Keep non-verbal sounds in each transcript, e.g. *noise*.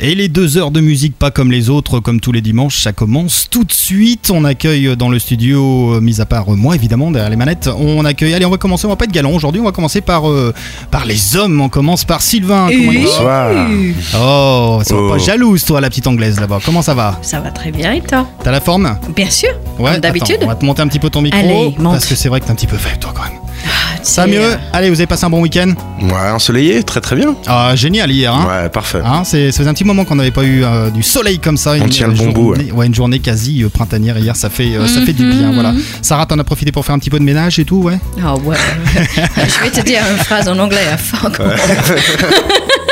Et les deux heures de musique pas comme les autres, comme tous les dimanches, ça commence tout de suite. On accueille dans le studio, euh, mis à part euh, moi évidemment derrière les manettes, on accueille. Allez, on va commencer. On va pas être galant aujourd'hui. On va commencer par euh, par les hommes. On commence par Sylvain. Comment il va Bonsoir. Oh, c'est Oh. pas jalouse toi, la petite anglaise là-bas. Comment ça va? Ça va très bien et toi? T'as la forme? Bien sûr, Ouais. comme d'habitude. On va te monter un petit peu ton micro Allez, monte. parce que c'est vrai que t'es un petit peu faible toi quand même. C'est, Ça va mieux euh, Allez, vous avez passé un bon week-end Ouais, ensoleillé, très très bien. Ah, génial hier. Hein Ouais, parfait. Hein, c'est, ça faisait un petit moment qu'on n'avait pas eu euh, du soleil comme ça. On tient le bon bout, ouais, une journée quasi euh, printanière hier, ça fait, euh, ça fait du Mhm. bien. Voilà. Sarah, t'en as profité pour faire un petit peu de ménage et tout, ouais Ah ouais. *laughs* Je vais te dire une phrase en anglais. hein, fuck. *laughs*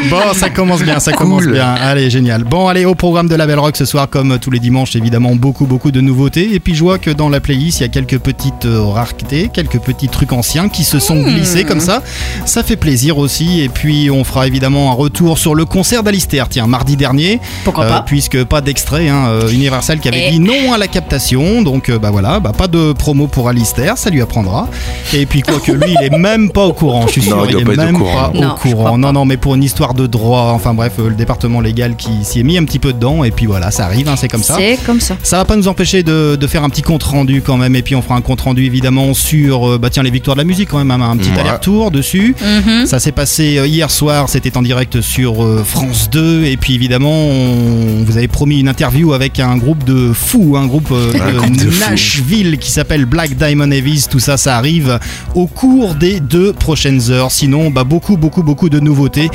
*laughs* Bon, ça commence bien, ça commence bien. Allez, génial. Bon, allez, au programme de la Belle Rock ce soir, comme tous les dimanches, évidemment, beaucoup, beaucoup de nouveautés. Et puis, je vois que dans la playlist, il y a quelques petites euh, raretés, quelques petits trucs anciens qui se sont glissés comme ça. Ça fait plaisir aussi. Et puis, on fera évidemment un retour sur le concert d'Alistair, tiens, mardi dernier. Pourquoi Euh, pas Puisque pas d'extrait, hein, euh, Universal qui avait Et- dit non à la captation. Donc, bah voilà, bah, pas de promo pour Alistair, ça lui apprendra. Et puis, quoique lui, il est même pas au courant, je suis sûr. Non, il est pas être au même courant. pas au Non, courant. Non, non, mais pour une histoire de droit, enfin bref, euh, le département légal qui s'y est mis un petit peu dedans. Et puis voilà, ça arrive, hein, c'est comme ça. C'est comme ça. Ça va pas nous empêcher de, de faire un petit compte rendu quand même. Et puis on fera un compte rendu évidemment sur euh, bah tiens, les victoires de la musique quand même, hein, un petit Ouais. aller-retour dessus. Mhm. Ça s'est passé euh, hier soir, c'était en direct sur euh, France 2 et puis évidemment on vous avait promis une interview avec un groupe de fous, un groupe euh, Un de groupe de. Nashville qui s'appelle Black Diamond Heavies, tout ça ça arrive au cours des deux prochaines heures. Sinon bah beaucoup beaucoup beaucoup de nouveautés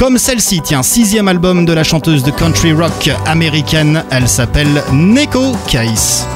comme celle-ci, tiens, sixième album de la chanteuse de country rock américaine, elle s'appelle Neko Case.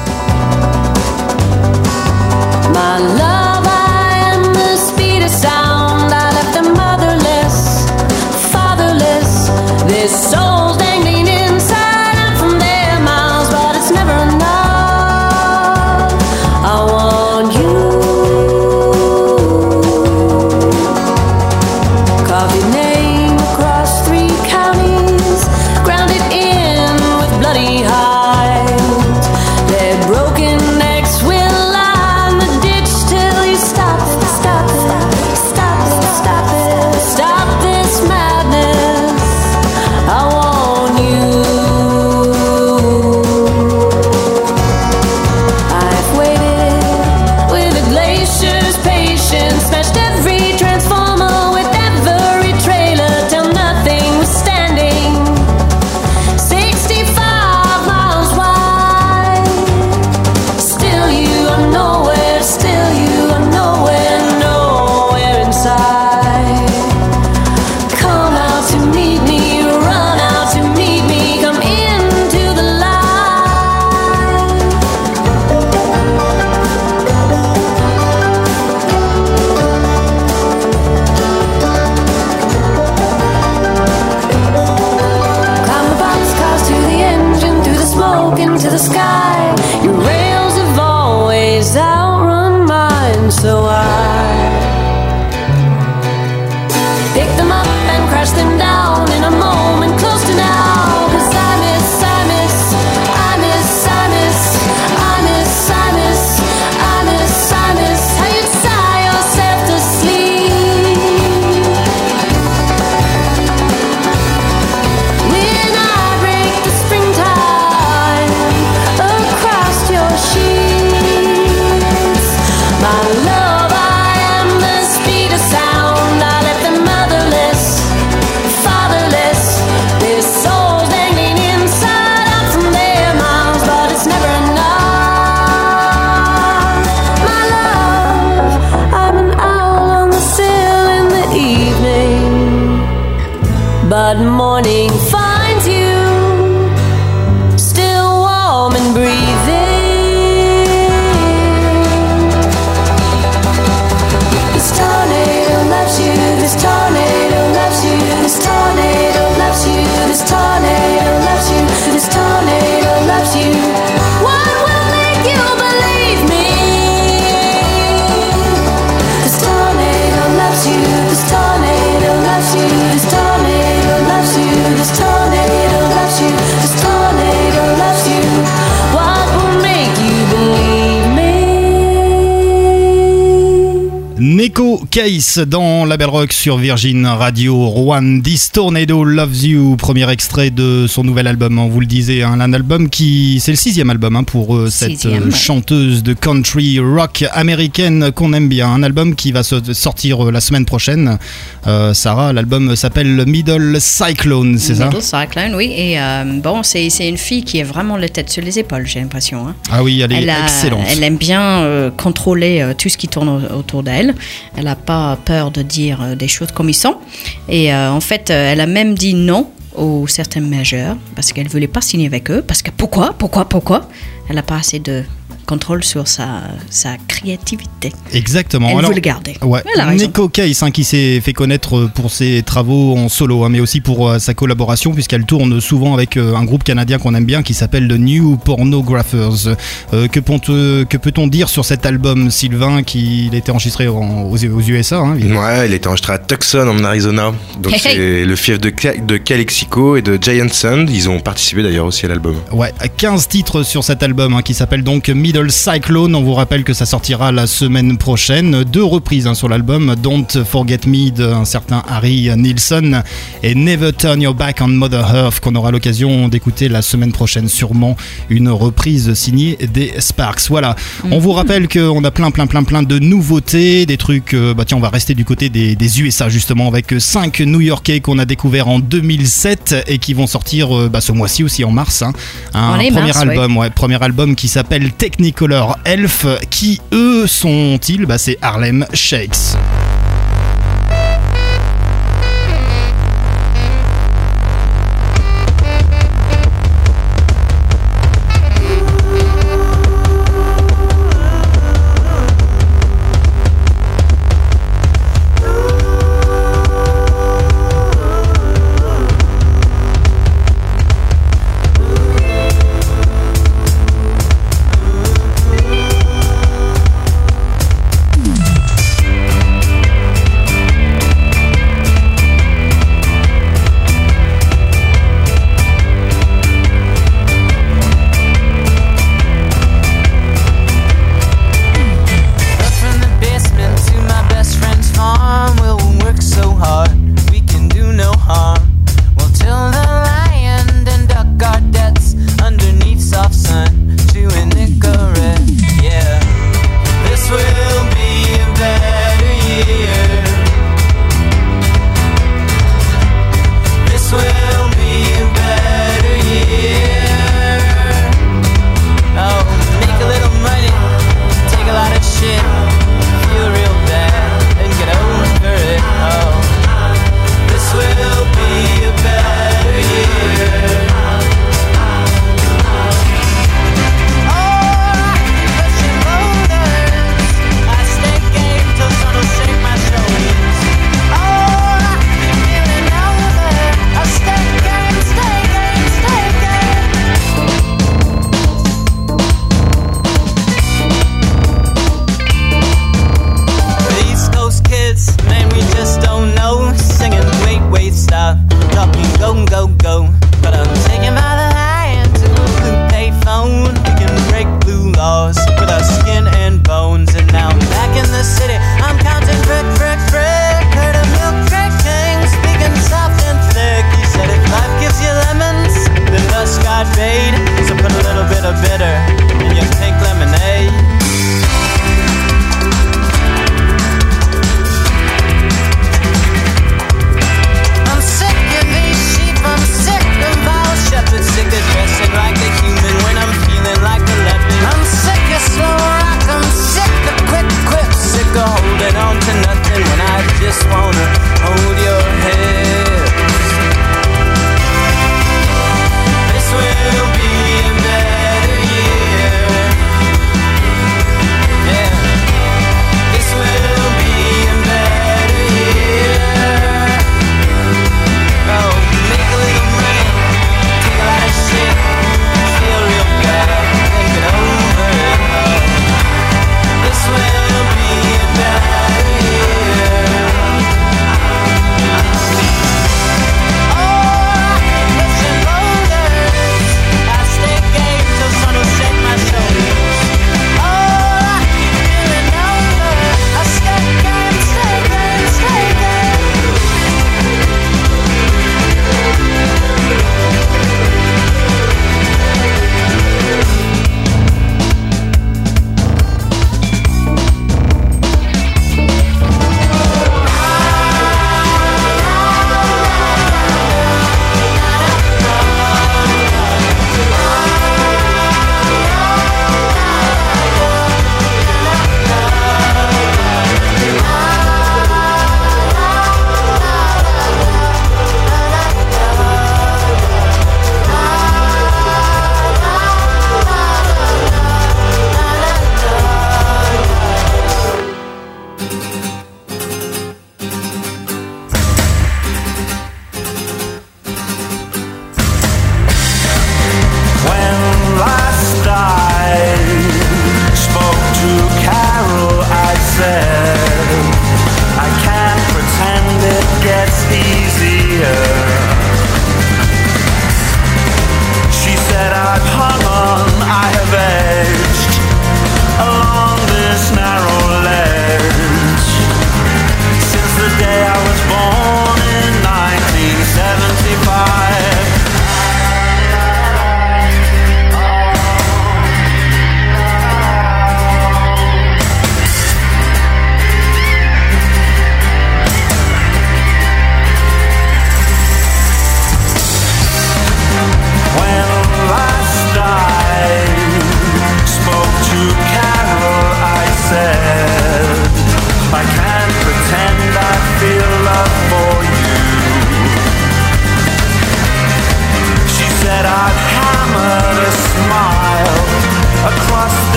Case dans la Belle Rock sur Virgin Radio. Juan This Tornado Loves You, premier extrait de son nouvel album. On vous le disait, hein, un album qui, c'est le sixième album hein, pour euh, cette Sixième, euh, ouais. chanteuse de country rock américaine qu'on aime bien. Un album qui va se- sortir euh, la semaine prochaine. Euh, Sarah, l'album s'appelle Middle Cyclone, c'est ça? Middle Cyclone, oui. Et euh, bon, c'est une fille qui a vraiment la tête sur les épaules, j'ai l'impression. hein. Ah oui, elle est Elle, a- excellente. elle aime bien contrôler tout ce qui tourne au- autour d'elle. Elle n'a pas peur de dire euh, des choses comme ils sont. Et euh, en fait, euh, elle a même dit non aux certains majeurs parce qu'elle voulait pas signer avec eux. Parce que pourquoi Pourquoi Pourquoi? Elle n'a pas assez de contrôle sur sa, sa créativité. Exactement. Elle Alors- veut le garder. Ouais. Nico Case, hein, qui s'est fait connaître euh, pour ses travaux en solo, hein, mais aussi pour euh, sa collaboration, puisqu'elle tourne souvent avec euh, un groupe canadien qu'on aime bien qui s'appelle The New Pornographers. Euh, que, peut-on dire sur cet album, Sylvain, qui il était enregistré en- aux, aux USA hein. Ouais, il était enregistré à Tucson en Arizona. Donc Hey, hey. c'est le fief de, de Calexico et de Giant Sand. Ils ont participé d'ailleurs aussi à l'album. Ouais, 15 titres sur cet album hein, qui s'appelle donc Cyclone. On vous rappelle que ça sortira la semaine prochaine. Deux reprises hein, sur l'album Don't Forget Me d'un certain Harry Nilsson et Never Turn Your Back on Mother Earth qu'on aura l'occasion d'écouter la semaine prochaine. Sûrement une reprise signée des Sparks. Voilà. On vous rappelle qu'on a plein, plein, plein, plein de nouveautés, des trucs. euh, bah tiens, on va rester du côté des, des USA justement avec 5 New-Yorkais qu'on a découvert en 2007 et qui vont sortir euh, bah, ce mois-ci aussi en mars. hein. Un premier mars, album, ouais, premier album qui s'appelle Technicolor Elf. Qui eux sont-ils? Bah c'est Harlem Shakes.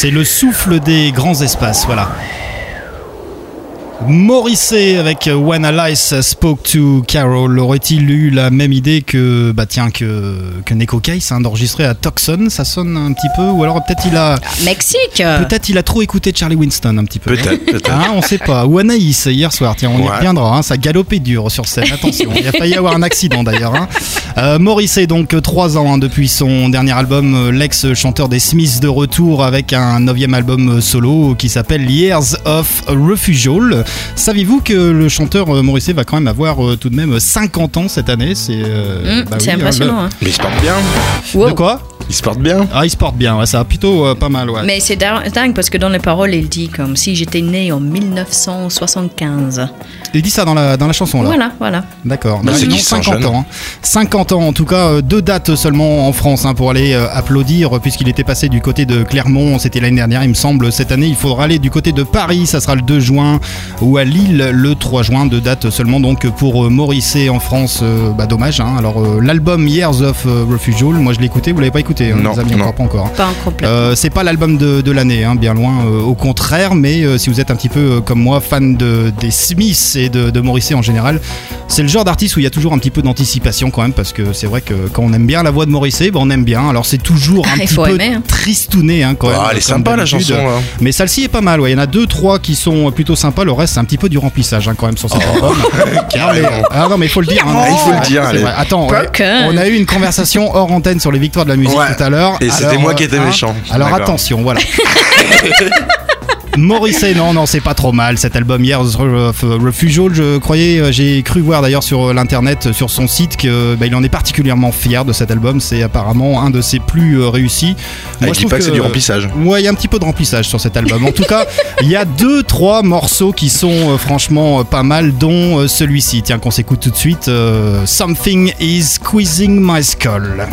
C'est le souffle des grands espaces, voilà. Morrissey avec When Alice Spoke to Carol aurait-il eu la même idée que bah tiens que que Neko Case hein, d'enregistrer à Tucson? Ça sonne un petit peu ou alors peut-être il a Mexique. peut-être il a trop écouté Charlie Winston un petit peu. Peut-être, peut-être. *laughs* Hein, on sait pas. Ou Anaïs hier soir tiens on y reviendra hein, ça galopait dur sur scène attention il a failli y avoir un accident d'ailleurs hein. Euh, Morrissey donc 3 ans hein, depuis son dernier album euh, l'ex-chanteur des Smiths de retour avec un neuvième album euh, solo qui s'appelle Years of Refusal Saviez-vous que le chanteur euh, Morrissey va quand même avoir euh, tout de même 50 ans cette année? C'est euh, Hum, bah oui, impressionnant. hein. Mais il se porte bien. Wow. De quoi? Il se porte bien. Ah, il se porte bien, ouais, ça va plutôt euh, pas mal, ouais. Mais c'est dingue parce que dans les paroles, il dit comme si j'étais né en 1975. Il dit ça dans la, dans la chanson là. Voilà, voilà. D'accord. Bah, c'est non, qu'il sent 50 jeune. ans. hein. 50 ans en tout cas, euh, deux dates seulement en France hein, pour aller euh, applaudir puisqu'il était passé du côté de Clermont, c'était l'année dernière il me semble. Cette année il faudra aller du côté de Paris, ça sera le 2 juin ou à Lille le 3 juin, deux dates seulement donc pour euh, Morrissey en France. euh, bah dommage. hein. Alors euh, l'album Years of euh, Refusal, moi je l'ai écouté, vous l'avez pas écouté, hein, Non, les amis, non. encore pas encore. hein. Pas. Euh, c'est pas l'album de, de l'année, hein, bien loin, euh, au contraire, mais euh, si vous êtes un petit peu euh, comme moi, fan de, des Smiths et de, de Morrissey en général, c'est le genre d'artiste où il y a toujours un petit peu d'anticipation quand même, parce que c'est vrai que quand on aime bien la voix de Morrissey, ben, on aime bien. Alors c'est toujours *laughs* un petit peu aimer, hein. tristouné hein, quand même. Ah, elle est sympa la chanson là. Mais celle-ci est pas mal, ouais. il y en a deux, trois qui sont plutôt sympas, le reste c'est un petit peu du remplissage hein, quand même sur cet album. *laughs* Carrément. Ah non mais il faut le dire. il faut le dire. Attends, on a eu une conversation hors antenne sur les victoires de la musique Ouais. Tout à l'heure. Et c'était moi qui étais hein, méchant. Alors attention, voilà. *laughs* Morrissey, non, non, c'est pas trop mal cet album Years of Refusal. Je croyais, euh, j'ai cru voir d'ailleurs sur euh, l'internet, euh, sur son site, que bah, il en est particulièrement fier de cet album. C'est apparemment un de ses plus euh, réussis. Ah, il je dit trouve pas que c'est du remplissage. Ouais, il y a un petit peu de remplissage sur cet album. En tout cas, *laughs* il y a deux, trois morceaux qui sont euh, franchement euh, pas mal, dont euh, celui-ci. Tiens, qu'on s'écoute tout de suite. euh, Something is squeezing my skull.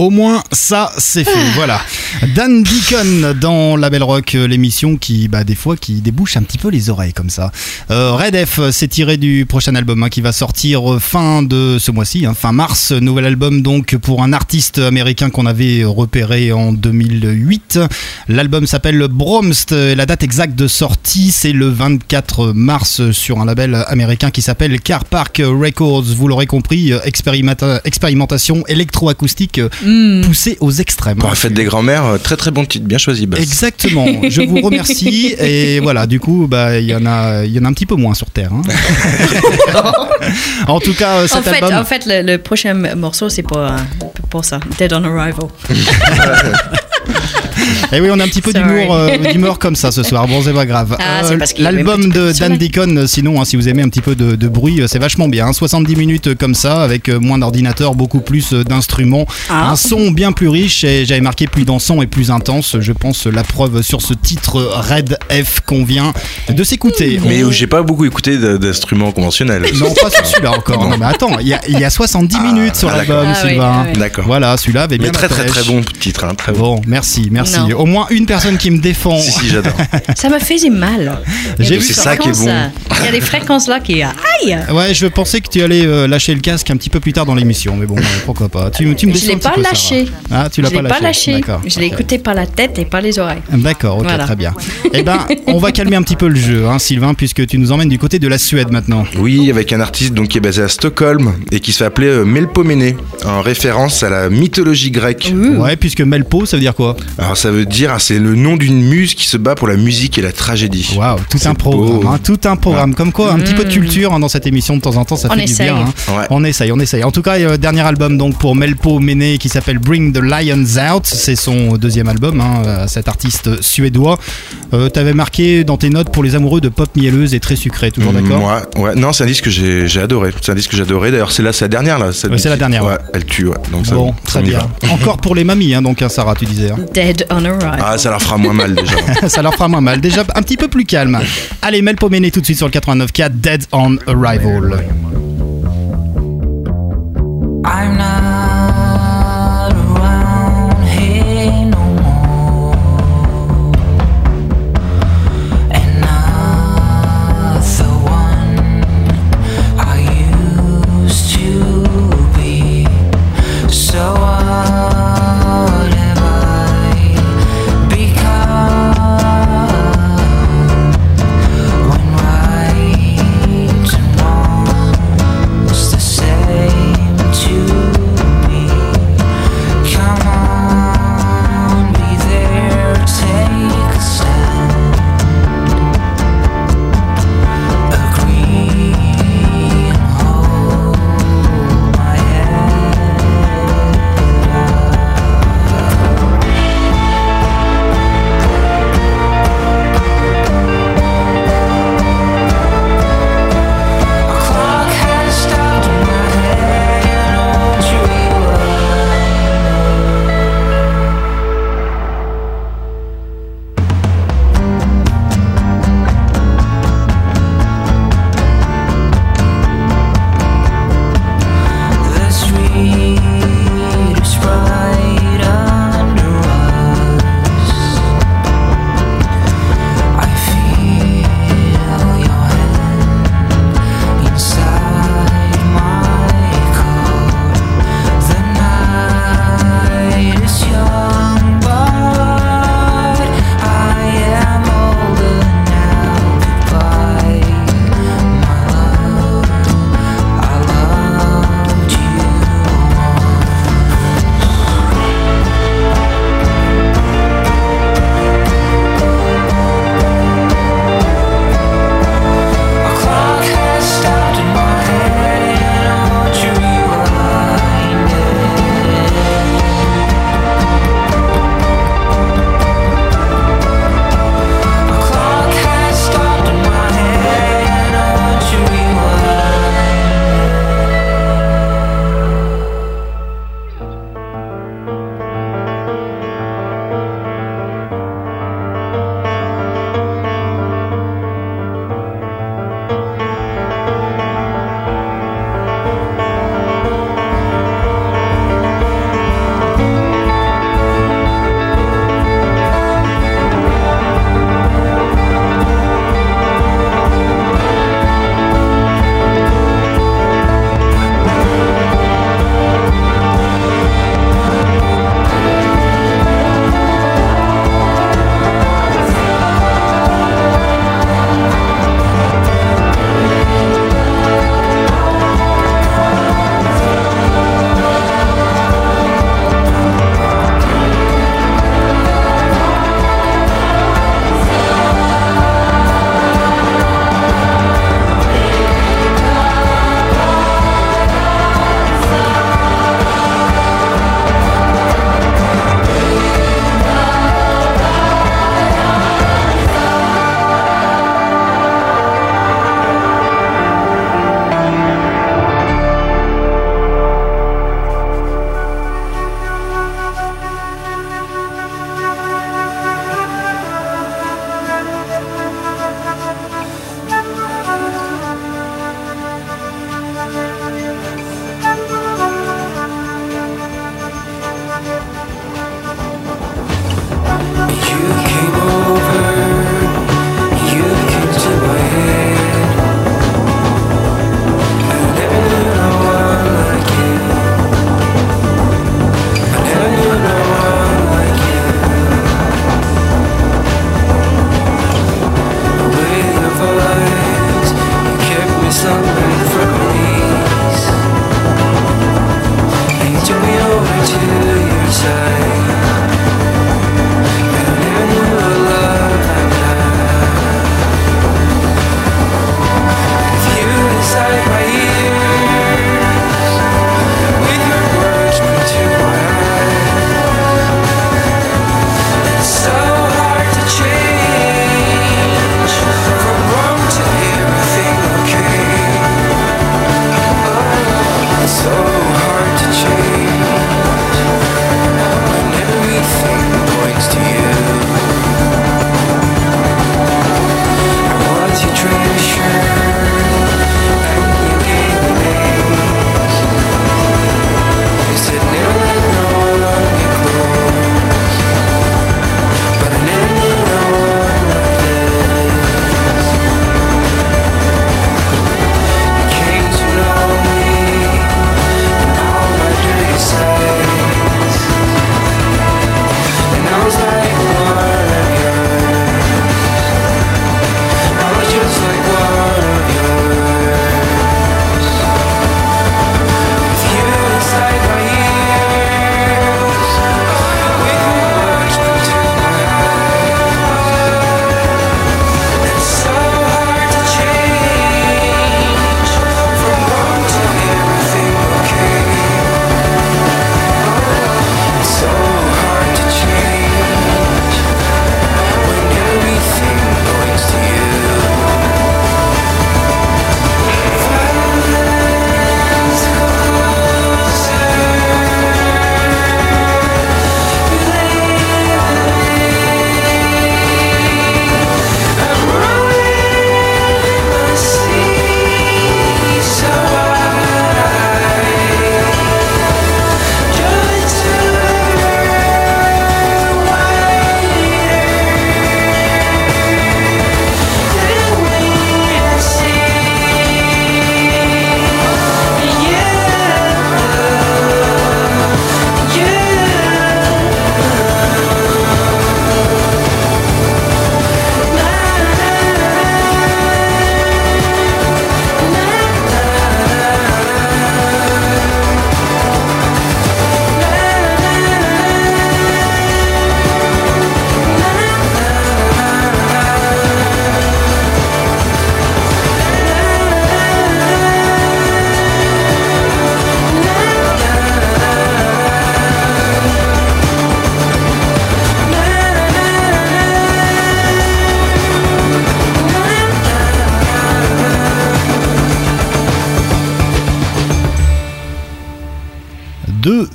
Au moins, ça, c'est fait. *laughs* Voilà. Dan Deacon dans La Belle Rock, euh, l'émission qui, bah, des fois, qui débouche un petit peu les oreilles comme ça. Euh, Red F, euh, c'est tiré du prochain album hein, qui va sortir fin de ce mois-ci, hein, fin mars. Nouvel album donc pour un artiste américain qu'on avait repéré en 2008. L'album s'appelle Bromst. et La date exacte de sortie, c'est le 24 mars sur un label américain qui s'appelle Car Park Records. Vous l'aurez compris, expérimenta- expérimentation électroacoustique Hmm. poussée aux extrêmes. Pour la fête des grands-mères, euh, très très bon titre, bien choisi. Bass. Exactement. *laughs* Je vous remercie et voilà. Du coup, bah il y en a, il y en a un petit peu moins sur Terre. hein. *laughs* en tout cas, euh, cet En fait, album. en fait le, le prochain morceau, c'est pour, pour ça. Dead on Arrival. *laughs* Et Eh oui, on a un petit peu d'humour, euh, *laughs* d'humour comme ça ce soir. Bon, c'est pas grave. Ah, avait L'album de Dan. Deacon, euh, sinon, hein, si vous aimez un petit peu de, de bruit, euh, c'est vachement bien. hein. 70 minutes euh, comme ça, avec euh, moins d'ordinateurs, beaucoup plus euh, d'instruments, Ah. un son bien plus riche. Et j'avais marqué plus dansant et plus intense. Je pense euh, la preuve sur ce titre euh, Red F qu'on vient de s'écouter. Mais où j'ai pas beaucoup écouté d'instruments conventionnels. Non, pas sur celui-là *laughs* encore. Non, mais attends, il y a, il y a 70 Ah, minutes sur l'album. Ah Sylvain. oui. D'accord. Voilà, celui-là avait bien Mais très très très bon titre, hein, très bon. Bon, merci, merci. Non. Au moins une personne qui me défend. Si si, j'adore. *laughs* Ça me faisait mal. Il y a J'ai des vu C'est ça qui est fréquences, bon. euh, Il y a des fréquences là qui. Aïe Ouais, je pensais que tu allais euh, lâcher le casque un petit peu plus tard dans l'émission, mais bon, euh, pourquoi pas. Tu, tu me Je l'ai pas peu, Sarah. lâché. Ah, tu l'as Je pas l'ai lâché. pas lâché. Je l'ai écouté par la tête et par les oreilles. D'accord, ok, Voilà. très bien. *laughs* Eh ben, on va calmer un petit peu le jeu, hein, Sylvain, puisque tu nous emmènes du côté de la Suède maintenant. Oui, avec un artiste donc qui est basé à Stockholm et qui se fait appeler euh, Melpomene, en référence à la mythologie grecque. Ouais, puisque Melpo, ça veut dire quoi? Alors ça veut dire, ah, c'est le nom d'une muse qui se bat pour la musique et la tragédie. Waouh, tout un programme, hein, tout un programme. Comme quoi, un petit peu de culture hein, dans cette émission de temps en temps, ça On fait du essaye. bien. hein. Ouais. On essaye, on essaye. En tout cas, euh, dernier album donc pour Melpo Mene qui s'appelle Bring the Lions Out. C'est son deuxième album, hein, euh, cet artiste suédois. Euh, T'avais marqué dans tes notes pour les amoureux de pop mielleuse et très sucré, toujours d'accord Moi, ouais. Non, c'est un disque que j'ai adoré. C'est un disque que j'ai adoré. D'ailleurs, c'est là, c'est la dernière là. c'est la dernière, ouais. Ouais, elle tue. Ouais. Donc ça, Bon, ça très bien. Encore pour les mamies, hein, donc, hein, Sarah, tu disais. hein. Dead on Arrival. Ah, ça leur fera moins mal déjà. *laughs* ça leur fera moins mal. Déjà un petit peu plus calme. Allez, Melpo Mene tout de suite sur le 89.4 Dead on Arrival. I'm not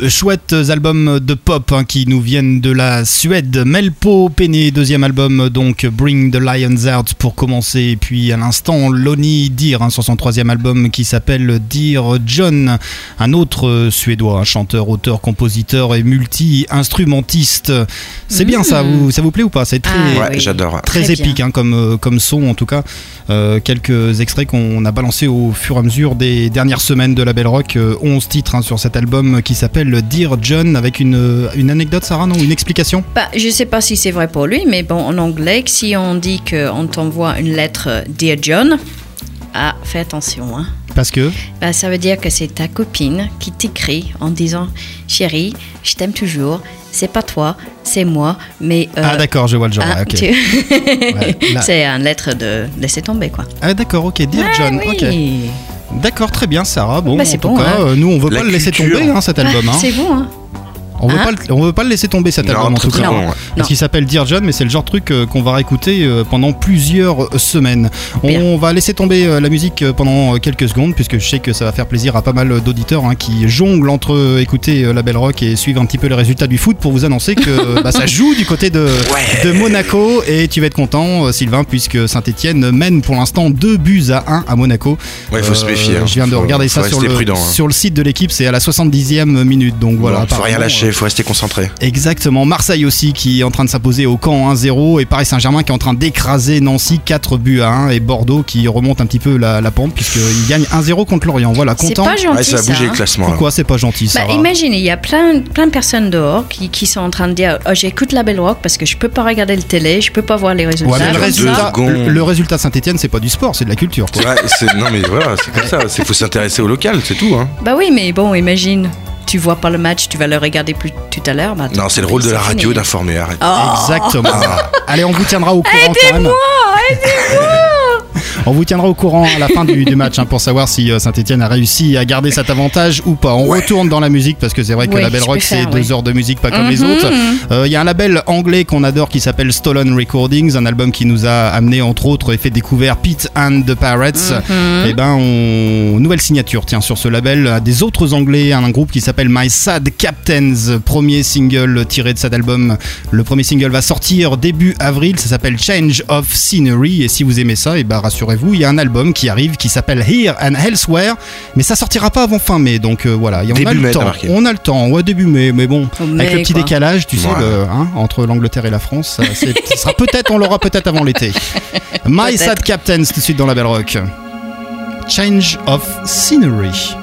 chouettes albums de pop hein, qui nous viennent de la Suède. Melpo Penny, deuxième album, donc Bring the Lions Out pour commencer. Et puis à l'instant, Lonnie Deer hein, sur son troisième album qui s'appelle Dear John, un autre suédois, un chanteur, auteur, compositeur et multi-instrumentiste. C'est bien ça, vous, ça vous plaît ou pas? C'est très, Ah, Ouais, oui. j'adore. très Très épique hein, comme, euh, comme son en tout cas. Euh, quelques extraits qu'on a balancés au fur et à mesure des dernières semaines de la Belle Rock. Euh, 11 titres hein, sur cet album qui s'appelle Dear John avec une, euh, une anecdote, Sarah, non Une explication? Bah, je sais pas si c'est vrai pour lui, mais bon, en anglais, si on dit qu'on t'envoie une lettre euh, Dear John, ah, fais attention. Hein. Parce que. Bah, ça veut dire que c'est ta copine qui t'écrit en disant Chérie, je t'aime toujours, c'est pas toi, c'est moi, mais. euh, ah, d'accord, je vois le genre. ah, ok. tu- Ouais, *laughs* c'est une lettre de laisser tomber, quoi. Ah, d'accord, ok. Dear John, Ah, ok. oui. D'accord, très bien, Sarah. Bon, Bah, en c'est tout bon, cas, hein. euh, nous, on veut La pas le laisser tomber, hein, cet album. hein. C'est bon, hein On veut, Hein pas le, on veut pas le laisser tomber cet Non, album en tout cas. bon, ouais. Parce Non. qu'il s'appelle Dear John, mais c'est le genre de truc euh, qu'on va réécouter euh, pendant plusieurs semaines. Bien. On va laisser tomber euh, la musique euh, pendant euh, quelques secondes, puisque je sais que ça va faire plaisir à pas mal d'auditeurs hein, qui jonglent entre euh, écouter euh, la Belle Rock et suivre un petit peu les résultats du foot pour vous annoncer que *laughs* bah, ça joue du côté de, de Monaco. Et tu vas être content, euh, Sylvain, puisque Saint-Etienne mène pour l'instant 2 buts à 1 à Monaco. Ouais, faut se méfier. hein. Je viens de Faut- regarder faut ça sur le, prudent, hein. sur le site de l'équipe, c'est à la 70e minute. Donc voilà. Bon, faut rien apparemment, lâcher, faut rester concentré. Exactement, Marseille aussi qui est en train de s'imposer au camp 1-0 et Paris Saint-Germain qui est en train d'écraser Nancy 4 buts à 1 et Bordeaux qui remonte un petit peu la, la pente puisqu'il gagne 1-0 contre Lorient. Voilà, C'est content. pas gentil, Ouais, ça a bougé hein. le classement. là. Pourquoi c'est pas gentil ça Bah, imaginez, il y a plein, plein de personnes dehors qui, qui sont en train de dire oh, J'écoute la Belle Rock parce que je peux pas regarder le télé, je peux pas voir les résultats. Ouais, le, résultat, secondes. le résultat Saint-Etienne, c'est pas du sport, c'est de la culture. quoi. Ouais, c'est- non mais voilà, c'est comme ça. Il faut s'intéresser au local, c'est tout. Hein. Bah oui, mais bon, imagine, tu vois pas le match, tu vas le regarder plus tout à l'heure. Bah, Non, c'est le rôle de la radio d'informer. Arrête. Oh. Exactement. *laughs* Allez, on vous tiendra au courant quand même. *laughs* On vous tiendra au courant à la fin du, du match hein, pour savoir si Saint-Etienne a réussi à garder cet avantage ou pas. On retourne dans la musique parce que c'est vrai que Ouais, la Belle Rock c'est deux heures de musique pas comme les Mhm. autres. Euh, Il y a un label anglais qu'on adore qui s'appelle Stolen Recordings, un album qui nous a amené entre autres et fait découvrir Pete and the Pirates. Mhm. Et ben on nouvelle signature tiens sur ce label euh, des autres anglais un groupe qui s'appelle My Sad Captains premier single tiré de cet album le premier single va sortir début avril ça s'appelle Change of Scenery et si vous aimez ça et ben rassurez-vous il y a un album qui arrive qui s'appelle Here and Elsewhere mais ça sortira pas avant fin mai donc euh, voilà Et on a Début le mai, t'as temps on a le temps ouais début mai mais bon avec le petit quoi. décalage tu sais le- hein, entre l'Angleterre et la France ça, *laughs* sera peut-être on l'aura peut-être avant l'été *laughs* My. Sad Captains tout de suite dans la Belle Rock Change of Scenery.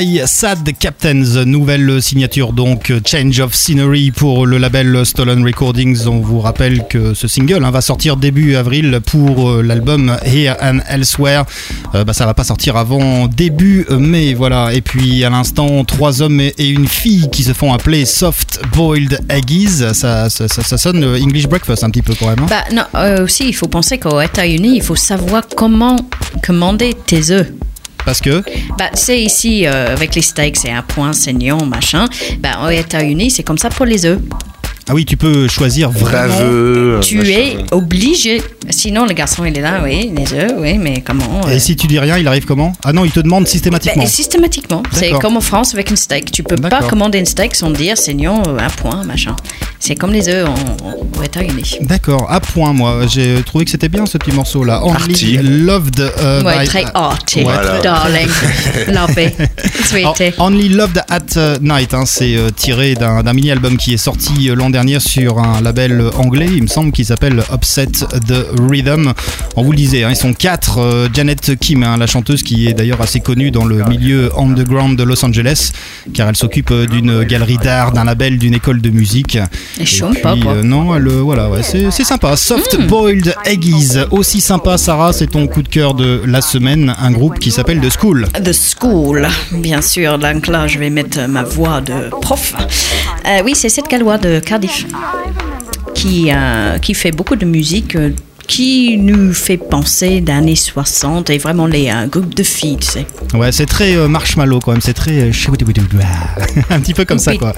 My Sad Captains, nouvelle signature donc Change of Scenery pour le label Stolen Recordings. On vous rappelle que ce single hein, va sortir début avril pour euh, l'album Here and Elsewhere. Euh, bah, ça va pas sortir avant début mai, voilà. Et puis à l'instant, trois hommes et une fille qui se font appeler Soft Boiled Eggies. Ça, ça, ça- ça sonne euh, English Breakfast un petit peu quand même. hein. Bah, non, euh, aussi, il faut penser qu'aux États-Unis, il faut savoir comment commander tes œufs. Parce que? Bah, c'est ici, euh, avec les steaks, c'est un point saignant, machin. Bah, aux États-Unis, c'est comme ça pour les œufs. ah oui, tu peux choisir vraiment. Baveux. Tu machin. es obligé. Sinon, le garçon, il est là, oui, les œufs, oui, mais comment euh, Et si tu dis rien, il arrive comment? Ah non, il te demande systématiquement. Ben, systématiquement. C'est comme en France avec une steak. Tu peux pas commander une steak sans dire saignant, euh, un point, machin. C'est comme les œufs en, États-Unis. D'accord, à point moi. J'ai trouvé que c'était bien ce petit morceau là. Only Arty. Loved. euh, ouais, by- très arty, Voilà. darling, *laughs* Oh, sweetie. Only Loved at uh, Night, hein, c'est euh, tiré d'un mini-album qui est sorti euh, l'an dernier sur un label anglais, il me semble, qui s'appelle Upset the Rhythm. On vous le disait, hein, ils sont quatre. euh, Janet Kim, hein, la chanteuse qui est d'ailleurs assez connue dans le milieu underground de Los Angeles, car elle s'occupe euh, d'une galerie d'art, d'un label, d'une école de musique. Et pas, quoi. euh, non, elle, euh, voilà, ouais, c'est sympa. Soft Boiled Eggies, aussi sympa, Sarah, c'est ton coup de cœur de la semaine, un groupe qui s'appelle The School. The School, bien sûr. Donc là, je vais mettre ma voix de prof. Euh, oui, c'est cette gallois de Cardiff qui, euh, qui fait beaucoup de musique. Qui nous fait penser d'années 60 et vraiment les euh, groupes de filles, tu sais. Ouais, c'est très euh, marshmallow quand même, c'est très euh, chouboudouboudouboua. *laughs* un petit peu comme ça quoi.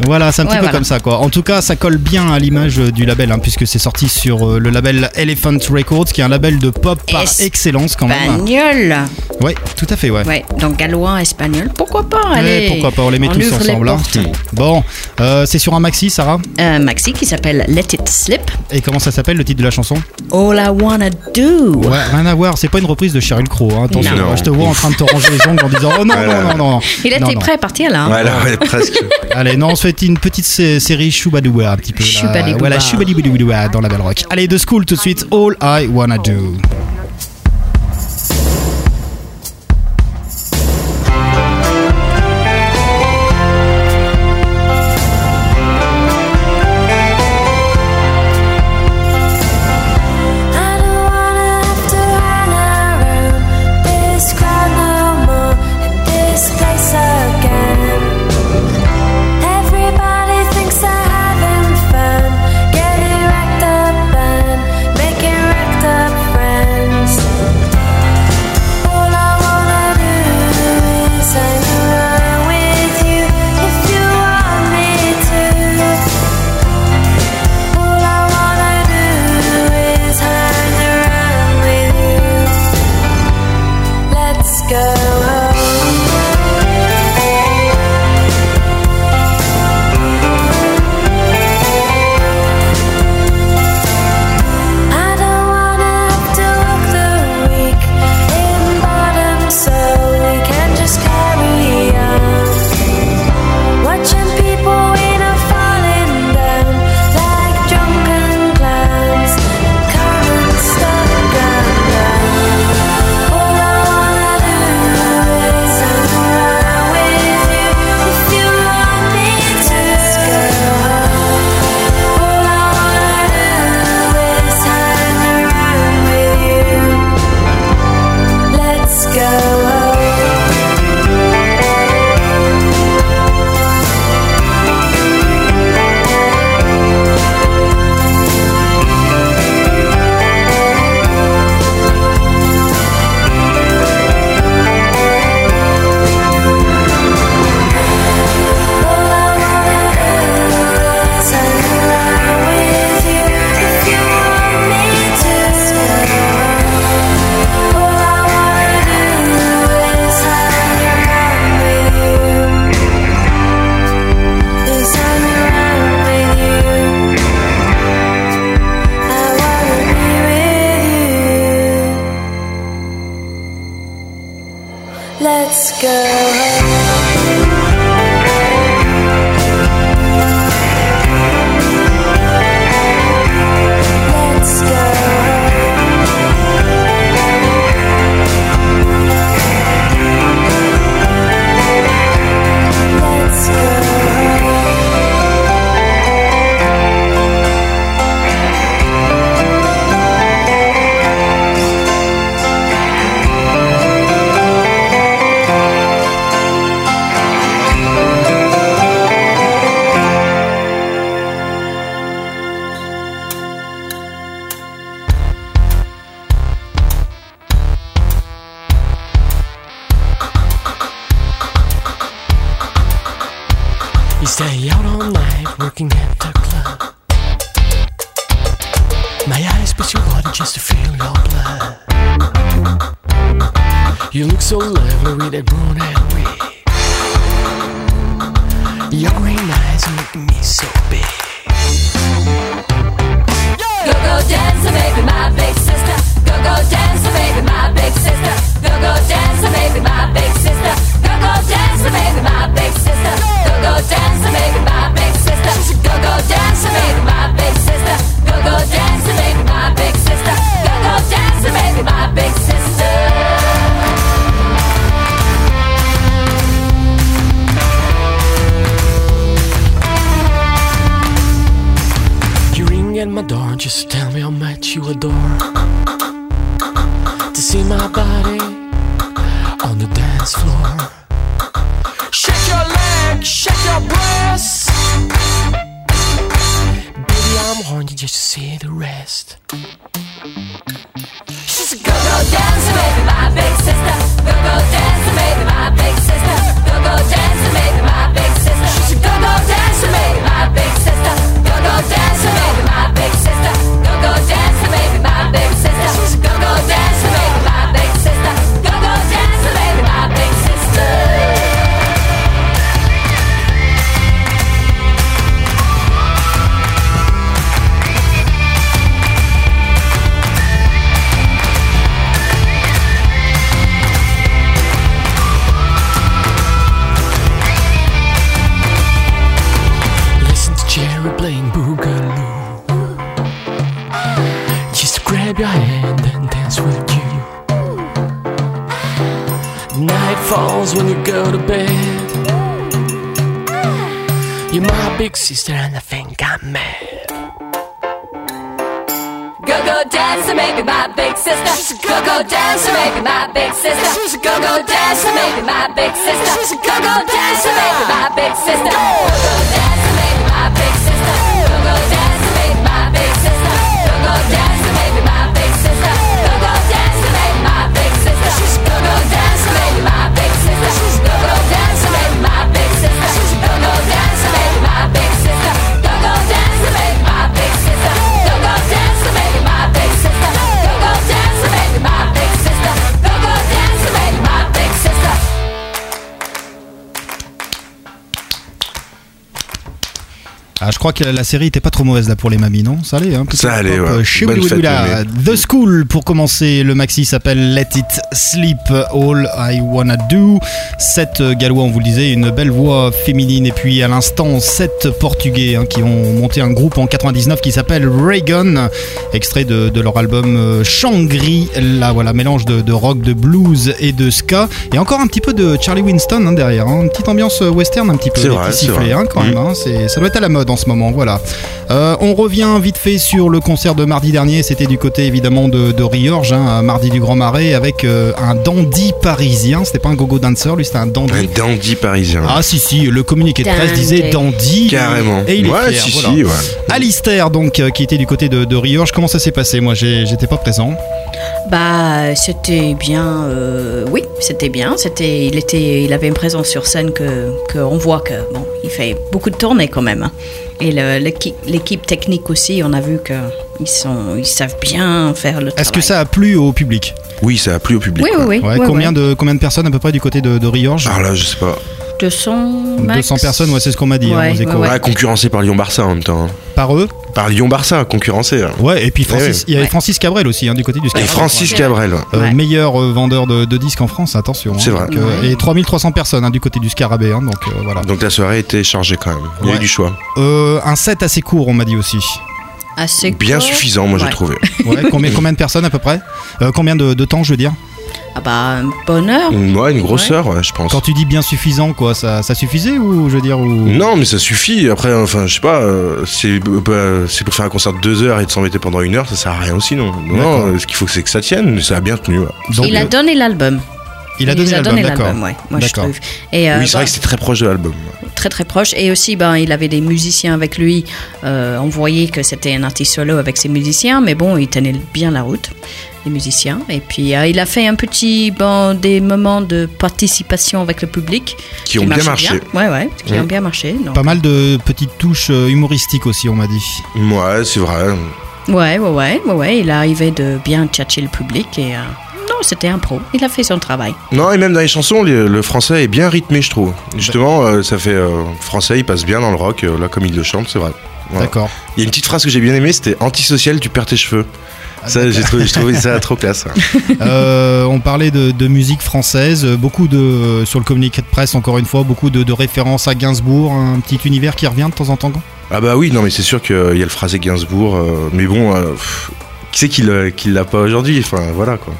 Voilà, c'est un petit Ouais, peu voilà. comme ça quoi. En tout cas, ça colle bien à l'image euh, du label hein, puisque c'est sorti sur le label Elephant Records qui est un label de pop par excellence quand même. Espagnol. Ouais, tout à fait, ouais. Ouais, donc gallois, espagnol. Pourquoi pas Ouais, Allez, pourquoi pas, on les met tous ensemble. hein. Bon, euh, c'est sur un maxi, Sarah. Un maxi qui s'appelle Let It Slip. Et comment ça s'appelle le titre de la chanson? All I Wanna Do. Ouais, rien à voir, c'est pas une reprise de Sheryl Crow. hein, Attention, Non. je te vois en train de te ranger les ongles en disant Oh non, Voilà. non, non, non. Il était Non, non. prêt à partir là. hein. Voilà, ouais, presque. *laughs* Allez, non, on se fait une petite sé- série Choubadoua un petit peu. là. Voilà, Choubadiboudoua dans la Belle Rock. Allez, de school tout de suite, All I Wanna Do. Go to bed. You're my big sister, and I think I'm mad. Go-go dancer, maybe my big sister. She's a go-go dancer, maybe my big sister. She's a go-go dancer, maybe my big sister. She's a go-go dancer, maybe my big sister. Go-go dancer, maybe my big sister. Ah, je crois que la série était pas trop mauvaise là pour les mamies, non? Ça allait, hein Ça allait, ouais. euh, Chez The School pour commencer. Le maxi s'appelle Let It Sleep All I Wanna Do. Sept euh, gallois, on vous le disait, une belle voix féminine. Et puis à l'instant, sept portugais hein, qui ont monté un groupe en 99 qui s'appelle Reagan. Extrait de, de leur album euh, Shangri-La. Voilà, mélange de, de rock, de blues et de ska. Et encore un petit peu de Charlie Winston hein, derrière. hein. Une petite ambiance western un petit peu. C'est vrai, sifflets, vrai. hein, quand Mm. même. ça doit être à la mode en ce moment, voilà. Euh, on revient vite fait sur le concert de mardi dernier. C'était du côté évidemment de, de Riorges, hein, mardi du Grand Marais, avec euh, un dandy parisien. C'était pas un gogo dancer, lui, c'était un Un dandy. dandy parisien. Ah si si, le communiqué de presse Dandy. disait dandy. Carrément. Et il est ouais, fier, si, voilà. si, ouais. Alistair donc euh, qui était du côté de, de Riorges. Comment ça s'est passé? Moi j'étais pas présent. Bah, c'était bien. euh, oui, c'était bien. C'était, il était, il avait une présence sur scène que, que on voit que bon, il fait beaucoup de tournées quand même. hein. Et l'équipe, technique aussi, on a vu que ils sont, ils savent bien faire le travail. Est-ce que ça a plu au public? Oui, ça a plu au public. Oui, oui, oui. Ouais, combien. De, combien de personnes à peu près du côté de, de Riorges Alors là, je sais pas. 200 max 200 personnes, ouais, c'est ce qu'on m'a dit hein, Ouais, aux échos. ouais, ouais. Ouais, concurrencé par Lyon-Barça en même temps. hein. Par eux? Par Lyon-Barça, concurrencé. hein. Ouais, et puis Francis, Ouais, il y avait Ouais. Francis Cabrel aussi, hein, du côté du. Et Francis Cabrel. ouais. Euh, Ouais. meilleur euh, vendeur de, de disques en France, attention. hein. C'est vrai. Donc, euh, Et 3300 personnes hein, du côté du Scarabée, hein, donc euh, voilà. Donc la soirée était chargée quand même. Il y Ouais. avait du choix. Euh, un set assez court, on m'a dit aussi. Assez Bien court. suffisant, moi j'ai Ouais. trouvé. Ouais, combien, combien de personnes à peu près? Euh, Combien de, de temps, je veux dire? Ah bah, bonheur. Une, ouais, une grosse heure, ouais, je pense. Quand tu dis bien suffisant, quoi, ça, ça suffisait ou je veux dire ou... Non, mais ça suffit. Après, enfin, je sais pas, euh, c'est bah, c'est pour faire un concert de deux heures et de s'embêter pendant une heure, ça sert à rien aussi, non. Non, euh, ce qu'il faut, c'est que ça tienne, mais ça a bien tenu. ouais. Donc, il a euh, donné l'album. il a donné l'album, d'accord. ouais, moi je D'accord. trouve. Et, euh, oui, c'est bah, vrai que c'est très proche de l'album. très très proche. Et aussi, ben, il avait des musiciens avec lui. Euh, on voyait que c'était un artiste solo avec ses musiciens, mais bon, il tenait bien la route, les musiciens. Et puis, euh, il a fait un petit, bon, des moments de participation avec le public Qui ont bien marché. Ouais, ouais, qui ont bien marché. donc. Pas mal de petites touches euh, humoristiques aussi, on m'a dit. Ouais, c'est vrai. Ouais, ouais, ouais, ouais, ouais. Il arrivait de bien tchatcher le public et euh, non, c'était un pro. Il a fait son travail. Non, et même dans les chansons, le, le français est bien rythmé, je trouve. Justement, euh, ça fait. euh, français, il passe bien dans le rock, euh, là, comme il le chante, c'est vrai. Voilà. D'accord. Il y a une petite phrase que j'ai bien aimée, c'était antisocial, tu perds tes cheveux. Ça, j'ai trouvé, ça trop classe. *laughs* Euh, on parlait de, de musique française, beaucoup de sur le communiqué de presse encore une fois, beaucoup de, de références à Gainsbourg, un petit univers qui revient de temps en temps. Ah bah oui, non mais c'est sûr qu'il y a le phrasé Gainsbourg, euh, mais bon, euh, pff, qui c'est qui l'a qui l'a pas aujourd'hui? Enfin voilà quoi.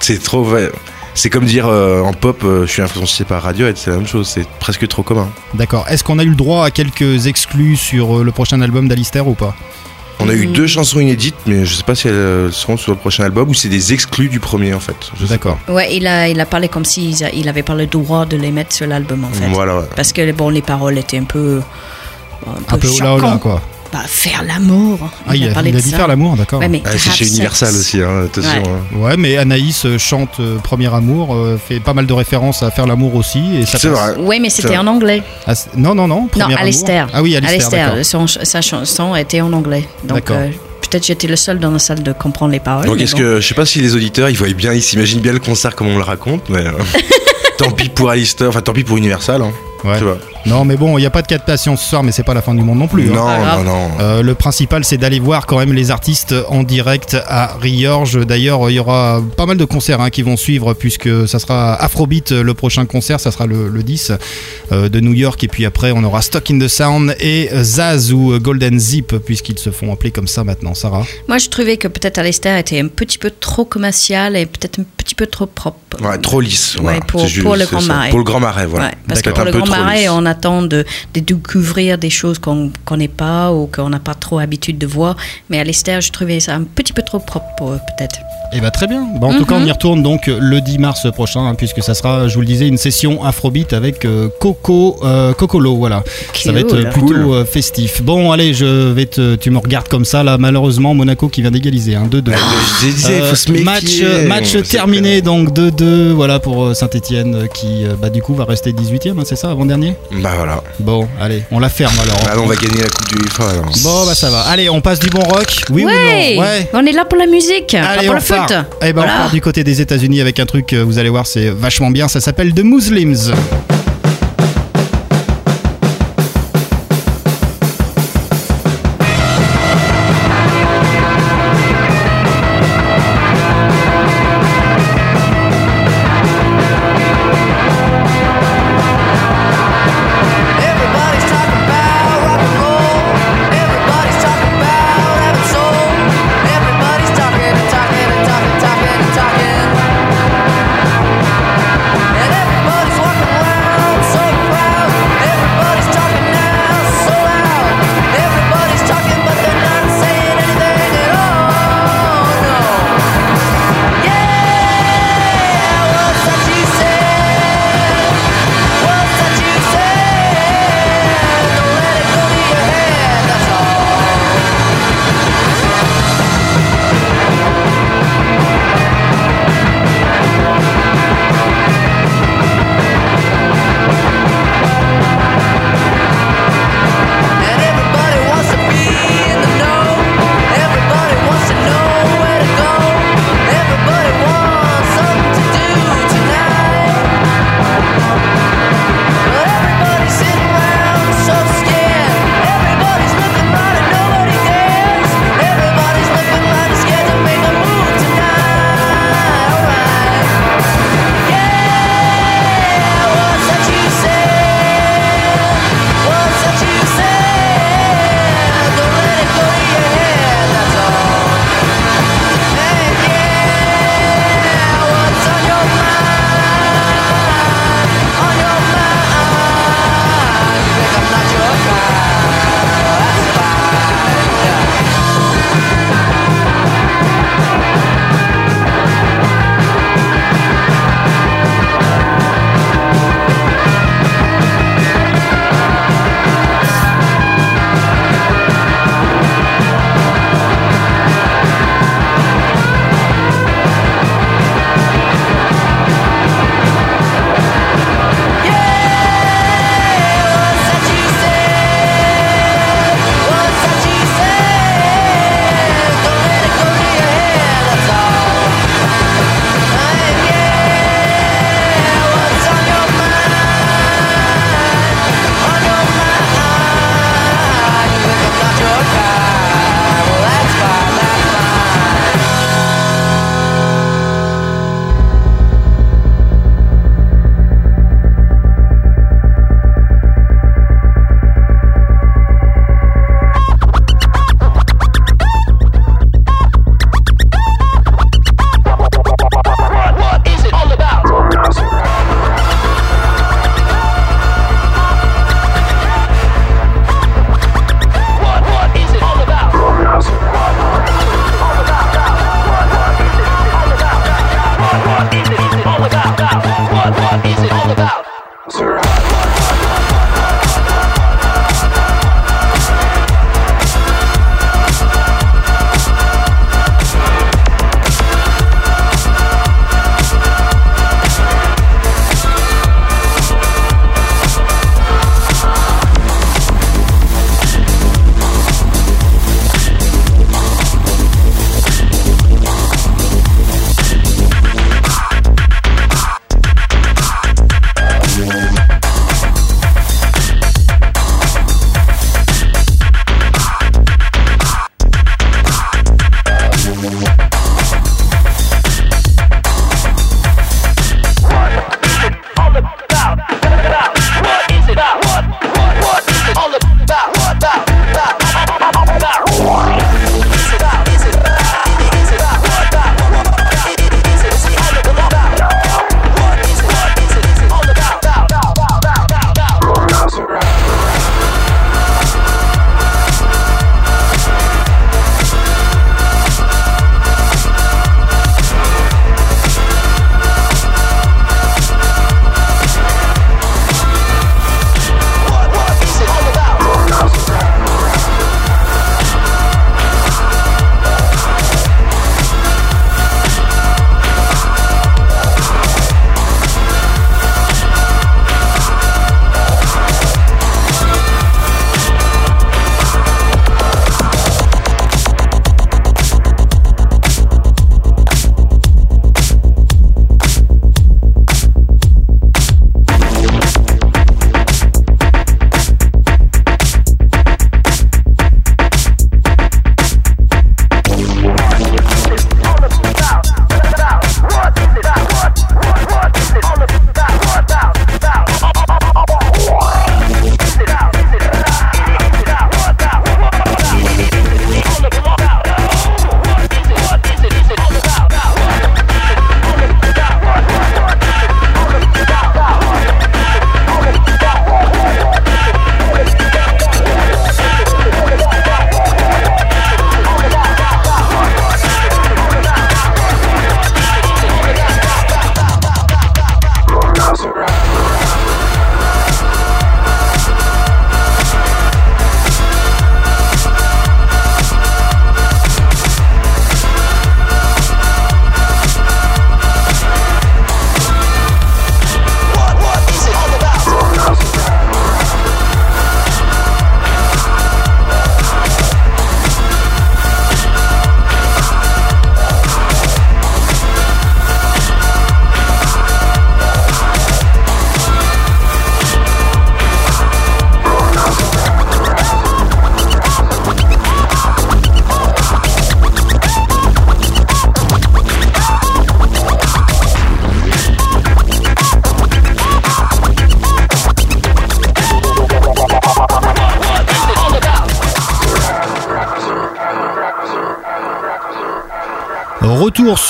C'est trop vrai. C'est comme dire euh, en pop, euh, je suis influencé par Radiohead, c'est la même chose, c'est presque trop commun. D'accord. Est-ce qu'on a eu le droit à quelques exclus sur euh, le prochain album d'Alistair ou pas? On a eu Mm. deux chansons inédites, mais je sais pas si elles seront sur le prochain album ou c'est des exclus du premier en fait. D'accord. Ouais, il a, il a parlé comme s'il il avait pas le droit de les mettre sur l'album en fait. Voilà. ouais. Parce que bon, les paroles étaient un peu. Un peu là, choquantes. là, quoi. Bah, faire l'amour. Ah, il a, parlé il a de dit ça. faire l'amour, d'accord. Ouais, mais Ah, c'est chez. Universal aussi, hein, attention. Ouais. hein. Ouais, mais Anaïs euh, chante euh, Premier Amour, euh, fait pas mal de références à faire l'amour aussi. Et ça C'est vrai. Ouais, mais c'était en anglais. Ah, non, non, non. Premier non, Amour. Alistair. Ah oui, Alistair. Alistair, son- sa chanson était en anglais. Donc, D'accord. euh, peut-être j'étais le seul dans la salle de comprendre les paroles. Donc est-ce bon. que je sais pas si les auditeurs ils voient bien, ils s'imaginent bien le concert comme on le raconte, mais *laughs* tant pis pour Alistair, enfin tant pis pour Universal. Hein, Ouais. tu vois. Non, mais bon, il n'y a pas de captation ce soir, mais c'est pas la fin du monde non plus. hein. Non, Pas non, non. Euh, le principal, c'est d'aller voir quand même les artistes en direct à Riorge. D'ailleurs, il y aura pas mal de concerts hein, qui vont suivre, puisque ça sera Afrobeat euh, le prochain concert, ça sera le, le 10 euh, de New York. Et puis après, on aura Stock in the Sound et Zaz ou Golden Zip, puisqu'ils se font appeler comme ça maintenant. Sarah Moi, je trouvais que peut-être Alistair était un petit peu trop commercial et peut-être un petit peu trop propre. Ouais, trop lisse. Ouais, voilà. pour- C'est juste- pour le Grand. Marais. Pour le Grand Marais, voilà. Ouais, parce que pour un le peu Grand Marais, on attend de, découvrir des choses qu'on ne connaît pas ou qu'on n'a pas trop habitude de voir. Mais à l'Esther, je trouvais ça un petit peu trop propre peut-être. Eh bah très bien. Bah, en tout cas, on y retourne donc le 10 mars prochain, hein, puisque ça sera, je vous le disais, une session Afrobeat avec euh, Coco, euh, Cocolo, voilà. Ça va être euh, plutôt Cool. euh, festif. Bon, allez, je vais te, tu me regardes comme ça là. Malheureusement, Monaco qui vient d'égaliser, hein, 2-2. Ah, Je disais, il Euh, faut se méfier. match euh, terminé donc 2-2 voilà pour Saint-Etienne qui euh, bah, du coup va rester 18ème hein, c'est ça avant dernier clair. Bah voilà. bon allez on la ferme alors Ah, on va gagner la Coupe du UEFA alors. bon bah ça va allez on passe du bon rock oui ouais, ou non? Ouais On est là pour la musique, pas pour le. Repart. Eh ben, Voilà. on part du côté des États-Unis avec un truc, euh, vous allez voir, c'est vachement bien. Ça s'appelle The Muslims.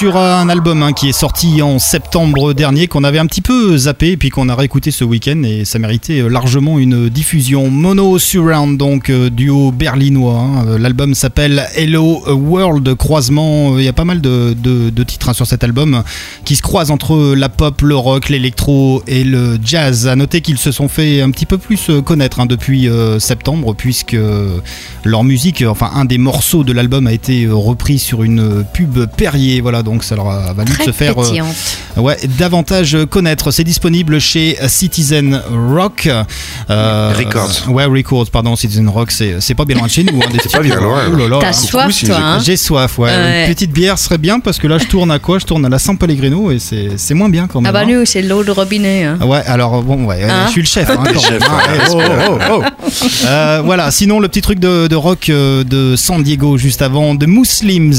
Sur un album hein, qui est sorti en septembre dernier, qu'on avait un petit peu zappé, puis qu'on a réécouté ce week-end, et ça méritait euh, largement une diffusion. Mono Surround, donc euh, duo berlinois. hein. Euh, L'album s'appelle Hello World, croisement. Il y a pas mal de, titres hein, sur cet album qui se croisent entre la pop, le rock, l'électro et le jazz. À noter qu'ils se sont fait un petit peu plus connaître depuis septembre, puisque leur musique, enfin un des morceaux de l'album a été repris sur une pub Perrier, voilà, donc ça leur a valu de Très se faire euh, pétillante. ouais, davantage connaître. C'est disponible chez Citizen Rock. Euh, Records. Ouais, Records, pardon, Citizen Rock, c'est c'est pas bien loin de chez nous. Hein, *laughs* C'est pas bien loin. Oh là là. T'as soif, toi, nous hein J'ai soif, ouais. Ouais. Une petite bière serait bien parce que là je tourne à quoi? Je tourne à la San Pellegrino et c'est c'est moins bien quand même. Ah bah hein. nous, c'est l'eau de robinet. hein. Ouais, alors bon, ouais, Hein? je suis le chef. *laughs* Hein, hein. Eh, oh, oh, oh. *laughs* Euh, voilà, sinon le petit truc de, de rock euh, de San Diego juste avant, The Muslims,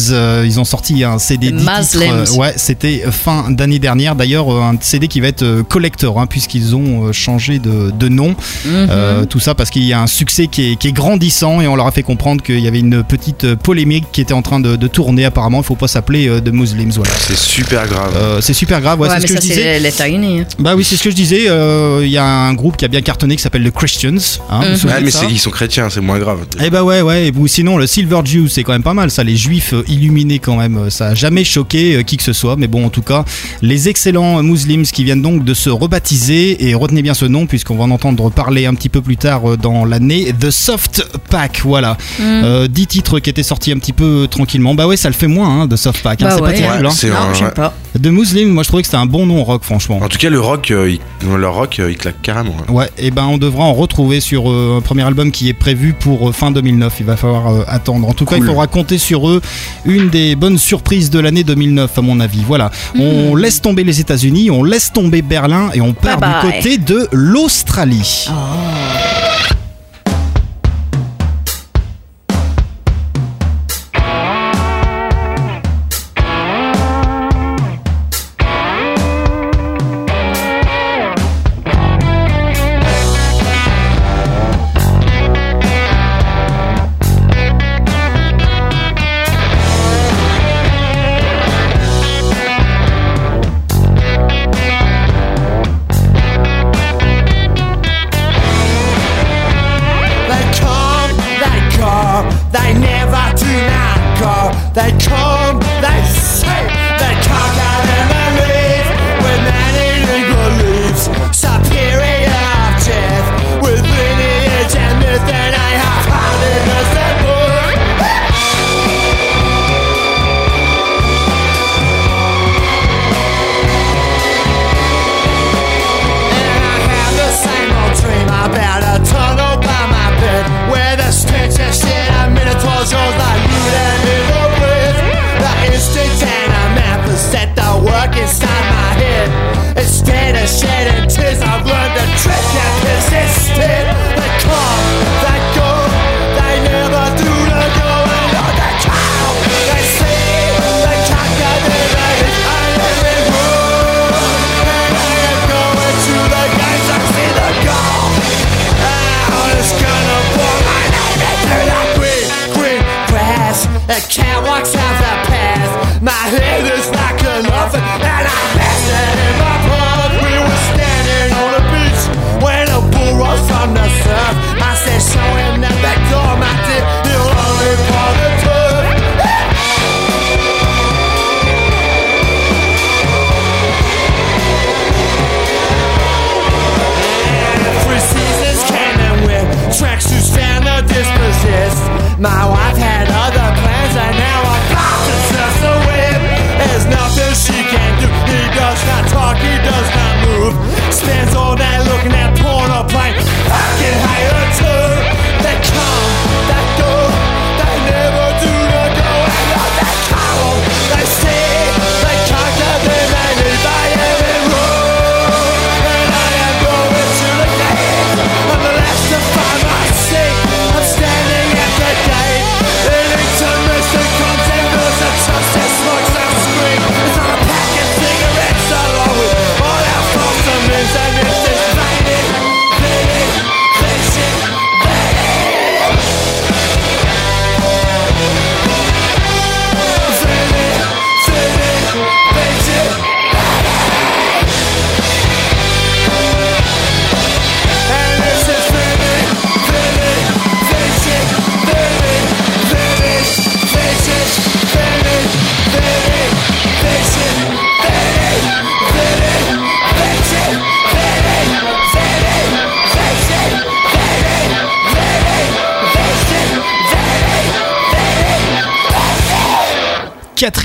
ils ont sorti un CD The 10 titres. Muslims. Euh, ouais, c'était fin d'année dernière. D'ailleurs, euh, un CD qui va être euh, collector, hein, puisqu'ils ont euh, changé de, de nom. Mhm. Euh, tout ça parce qu'il y a un succès qui est, qui est grandissant et on leur a fait comprendre qu'il y avait une petite euh, polémique qui était en train de, de tourner. Apparemment, il faut pas s'appeler euh, The Muslims. Voilà. C'est super grave. Euh, c'est super grave. Ouais, Ouais, c'est mais ce que ça, je disais. c'est l'État uni. hein. Bah oui, c'est ce que je disais. euh, Il y a un groupe qui a bien cartonné qui s'appelle The Christians. Hein, Ah, de mais ils sont chrétiens, c'est moins grave. Eh bah ouais, ouais. Ou sinon, le Silver Jew, c'est quand même pas mal. Ça, les juifs euh, illuminés quand même. Ça a jamais choqué euh, qui que ce soit. Mais bon, en tout cas, les excellents muslims qui viennent donc de se rebaptiser. Et retenez bien ce nom, puisqu'on va en entendre parler un petit peu plus tard euh, dans l'année. The Soft Pack, voilà. Euh, 10 titres qui étaient sortis un petit peu tranquillement. Bah ouais, ça le fait moins, hein, The Soft Pack. hein. Bah c'est pas terrible. Ouais, hein. Non, pas. The Muslim, moi je trouvais que c'était un bon nom rock, franchement. En tout cas, le rock, euh, il- leur rock, euh, il claque carrément. hein. Ouais, et ben on devra en retrouver sur euh, un premier album qui est prévu pour euh, fin 2009. Il va falloir euh, attendre. En tout cas, il faudra compter sur eux. Une des bonnes surprises de l'année 2009, à mon avis. Voilà. On laisse tomber les États-Unis, on laisse tomber Berlin et on part Bye du bye. côté de l'Australie.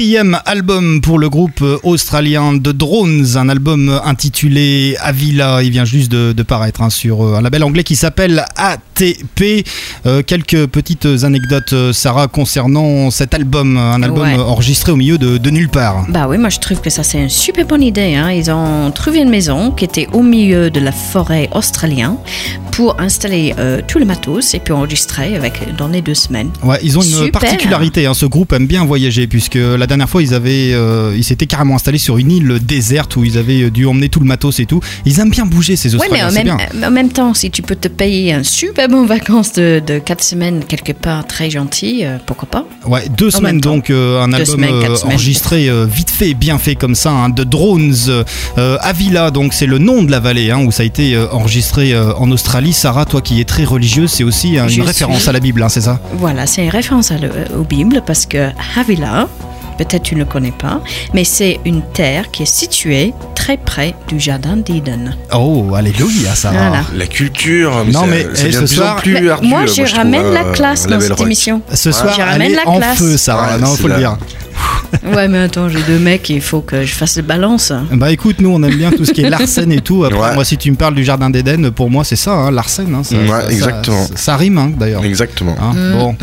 Quatrième album pour le groupe australien The Drones, un album intitulé Avila. Il vient juste de, de paraître hein, sur euh, un label anglais qui s'appelle ATP. Euh, quelques petites anecdotes, euh, Sarah, concernant cet album, un album Ouais. enregistré au milieu de, de nulle part. Bah oui, moi je trouve que ça c'est une super bonne idée. hein. Ils ont trouvé une maison qui était au milieu de la forêt australienne pour installer euh, tout le matos et puis enregistrer avec, dans les deux semaines. Ouais, ils ont une Super. particularité. hein, ce groupe aime bien voyager puisque la dernière fois ils avaient, euh, ils s'étaient carrément installés sur une île déserte où ils avaient dû emmener tout le matos et tout. Ils aiment bien bouger ces mais Australiens. en même, bien. en même temps, si tu peux te payer un super bon vacances de, de 4 semaines quelque part très gentil, euh, pourquoi pas? Ouais, deux En semaines donc, euh, un Deux album semaines, quatre euh, semaines. enregistré euh, vite fait, bien fait comme ça, hein, de Drones, euh, Avila, donc c'est le nom de la vallée hein, où ça a été euh, enregistré euh, en Australie. Sarah, toi qui es très religieuse, c'est aussi hein, une référence suis. à la Bible, hein, c'est ça? Voilà, c'est une référence à le- aux Bibles parce que Havila, peut-être tu ne le connais pas, mais c'est une terre qui est située très près du jardin d'Eden. Oh, alléluia, Sarah. Voilà. La culture, Non, ça- mais, ça eh, ce soir- en plus Mais ardu, moi, je trouve, ramène la euh, classe dans cette Rock. émission. Ce soir, Je elle ramène est la en classe. feu, Sarah. Ouais, non, faut le la- dire. Ouais, mais attends, j'ai deux mecs, il faut que je fasse le balance. Bah écoute, nous on aime bien tout ce qui est Larsen et tout. Après, Ouais. moi, si tu me parles du jardin d'Éden, pour moi c'est ça, hein, Larsen. hein, ça, Ouais, ça- exactement. Ça, ça rime hein, d'ailleurs. Exactement. Hein, bon.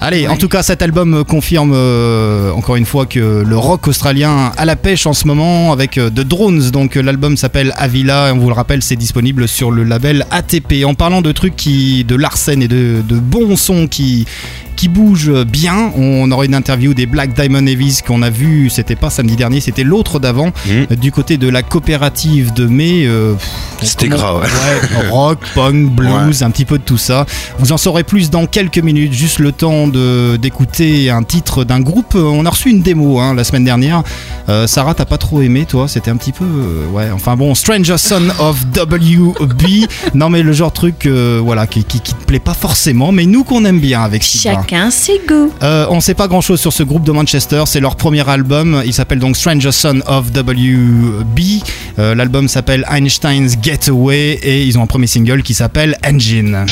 Allez, en Mm, tout cas, cet album confirme euh, encore une fois que le rock australien a la pêche en ce moment avec euh, The Drones. Donc, euh, l'album s'appelle Avila et on vous le rappelle, c'est disponible sur le label ATP. En parlant de trucs qui, de Larsen et de, de bons sons qui qui bougent bien. On aurait une interview des Black Diamond Heavies qu'on a vu, c'était pas samedi dernier, c'était l'autre d'avant, euh, du côté de la coopérative de mai. euh, C'était comment- gras, ouais. Ouais, rock, punk, *laughs* blues, un petit peu de tout ça. Vous en saurez plus dans quelques minutes, juste le temps de d'écouter un titre d'un groupe. On a reçu une démo hein, la semaine dernière. Euh, Sarah, t'as pas trop aimé, toi? C'était un petit peu, euh, ouais. Enfin bon, Stranger Son of WB. non mais le genre truc, euh, voilà, qui, qui, qui te plaît pas forcément, mais nous qu'on aime bien avec Sylvain. Chacun ses goûts. Euh, on sait pas grand chose sur ce groupe de Manchester, c'est leur premier album, il s'appelle donc Stranger Son of WB. Euh, L'album s'appelle Einstein's Getaway et ils ont un premier single qui s'appelle Engine.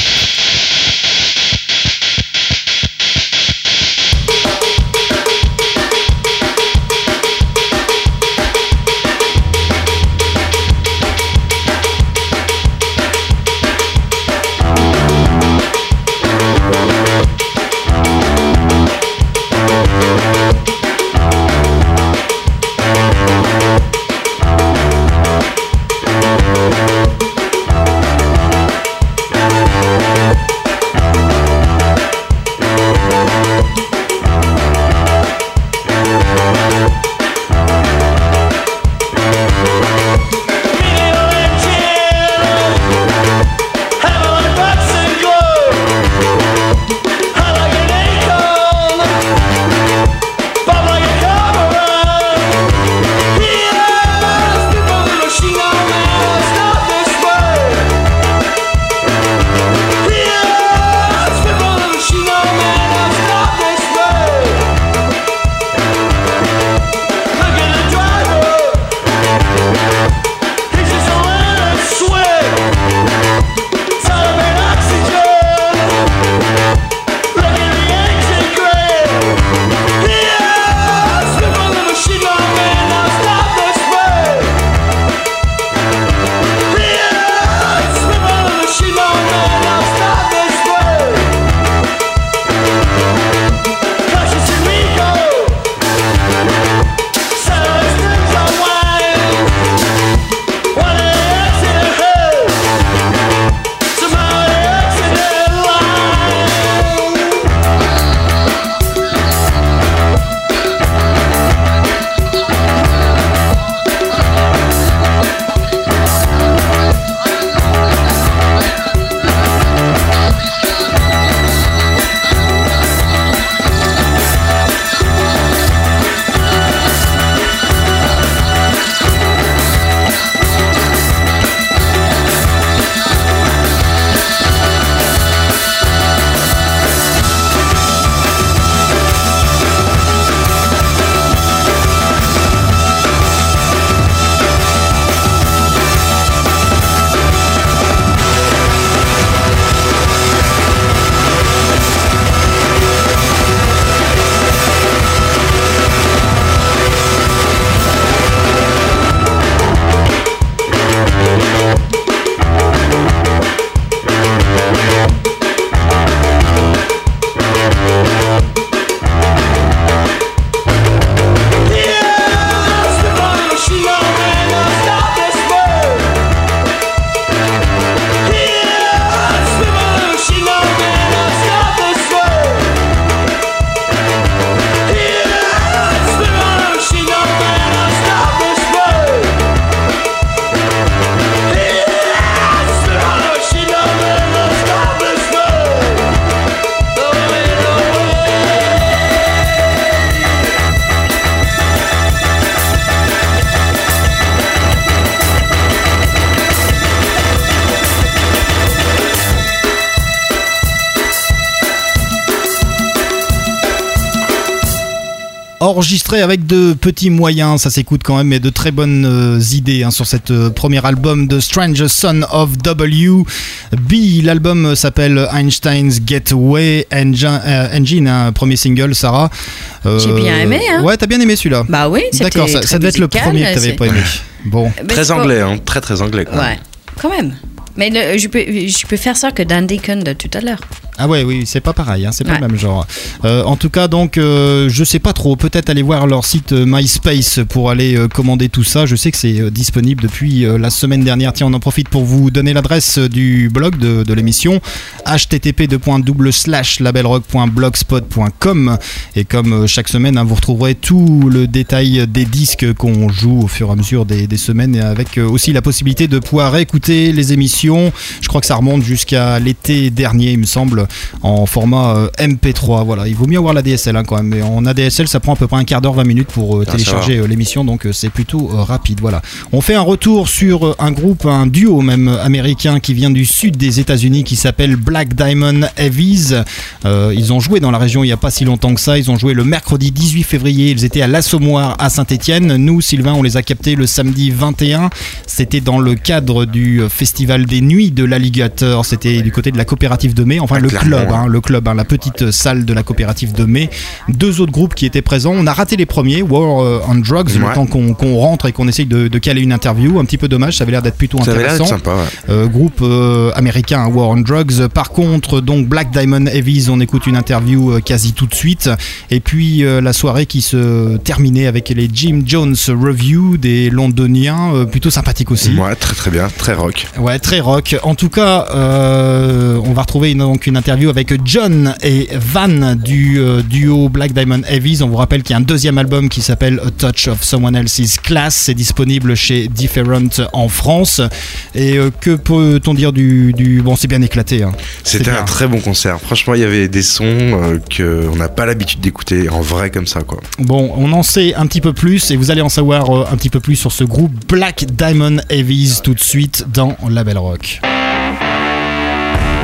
Enregistré avec de petits moyens, ça s'écoute quand même, mais de très bonnes euh, idées hein, sur cet euh, premier album de Strange Son of W. B. L'album s'appelle Einstein's Getaway Engine, euh, Engine hein, premier single, Sarah. Euh, J'ai bien aimé, hein. Ouais, t'as bien aimé celui-là. Bah oui, D'accord, ça, devait être le premier que t'avais pas aimé. Bon. Mais Très pas- anglais, hein, très très anglais. Quoi. Ouais, quand même. Mais le- je, peux, je peux faire ça que Dan Deacon de tout à l'heure. Ah ouais, oui, c'est pas pareil, hein, c'est pas Ouais. le même genre. Euh, en tout cas, donc, euh, je sais pas trop. Peut-être aller voir leur site euh, MySpace pour aller euh, commander tout ça. Je sais que c'est disponible depuis la semaine dernière. Tiens, on en profite pour vous donner l'adresse du blog de, de l'émission http labelrock.blogspot.com et comme chaque semaine, hein, vous retrouverez tout le détail des disques qu'on joue au fur et à mesure des, des semaines et avec aussi la possibilité de pouvoir écouter les émissions. Je crois que ça remonte jusqu'à l'été dernier, il me semble, en format euh, MP3. Voilà, il vaut mieux avoir la DSL hein, quand même. Mais en ADSL, ça prend à peu près un quart d'heure, 20 minutes pour euh, Ah, télécharger euh, l'émission, donc c'est plutôt rapide. Voilà. On fait un retour sur un groupe, un duo même américain qui vient du sud des États-Unis qui s'appelle Black Diamond Heavies. Euh, ils ont joué dans la région il n'y a pas si longtemps que ça. Ils ont joué le mercredi 18 février. Ils étaient à l'Assommoir à Saint-Etienne. Nous, Sylvain, on les a captés le samedi 21. C'était dans le cadre du festival des nuits de l'alligator. C'était du côté de la coopérative de mai. Enfin, Ah, le clairement, club, ouais. hein, le club, hein, la petite salle de la coopérative de mai. Deux autres groupes qui étaient présents. On a raté les premiers, War euh, on Drugs, le temps qu'on rentre et qu'on essaye de, de caler une interview. Un petit peu dommage, ça avait l'air d'être plutôt Ça intéressant. d'être sympa. ouais. Euh, groupe euh, américain hein, War on Drugs. Par contre, donc Black Diamond Heavies, on écoute une interview quasi tout de suite. Et puis euh, la soirée qui se terminait avec les Jim Jones Review des Londoniens, plutôt sympathique aussi. Ouais, très très bien, très rock. Ouais, très rock. En tout cas, euh, on va retrouver une, donc une interview avec John et Van du euh, duo Black Diamond Heavies. On vous rappelle qu'il y a un deuxième album qui s'appelle A Touch of Someone Else's Class. C'est disponible chez Different en France. Et euh, que peut-on dire du, du... Bon, c'est bien éclaté. hein. C'était un très bon concert. Franchement, il y avait des sons euh, que on n'a pas l'habitude d'écouter en vrai comme ça, quoi. Bon, on en sait un petit peu plus et vous allez en savoir un petit peu plus sur ce groupe Black Diamond Heavies tout de suite dans La Belle Rock.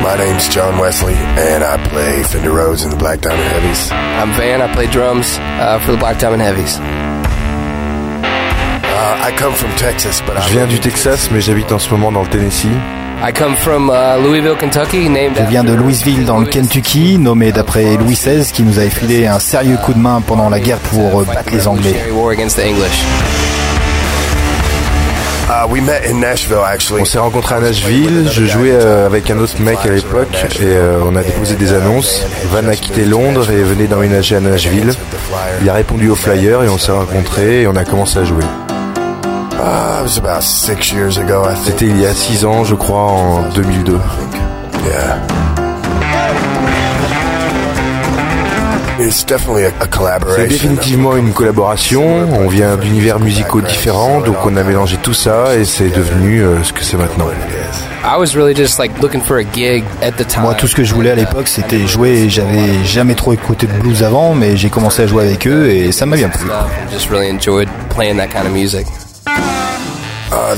My name's John Wesley, and I play Fender Rhodes in the Black Diamond Heavies. I'm Van. I play drums uh, for the Black Diamond Heavies. Uh, I come from Texas, but I Je viens du Texas, mais j'habite en ce moment dans le Tennessee. I come from uh, Louisville, Kentucky, named Je viens de Louisville dans le Kentucky, nommé d'après Louis XVI qui nous avait filé un sérieux coup de main pendant la guerre pour euh, battre les Anglais. On s'est rencontrés à Nashville, je jouais euh, avec un autre mec à l'époque et euh, on a déposé des annonces. Van a quitté Londres et venait d'emménager à Nashville. Il a répondu au flyer et on s'est rencontrés et on a commencé à jouer. It was about six years ago, I think. C'était il y a 6 ans, je crois, en 2002. C'est collaboration. définitivement une collaboration, on vient d'univers musicaux différents, donc on a mélangé tout ça et c'est devenu euh, ce que c'est maintenant. I was really just like looking for a gig at the time. Moi, tout ce que je voulais à l'époque, c'était jouer. J'avais jamais trop écouté de blues avant, mais j'ai commencé à jouer avec eux et ça m'a bien plu. Just really enjoyed playing that kind of music.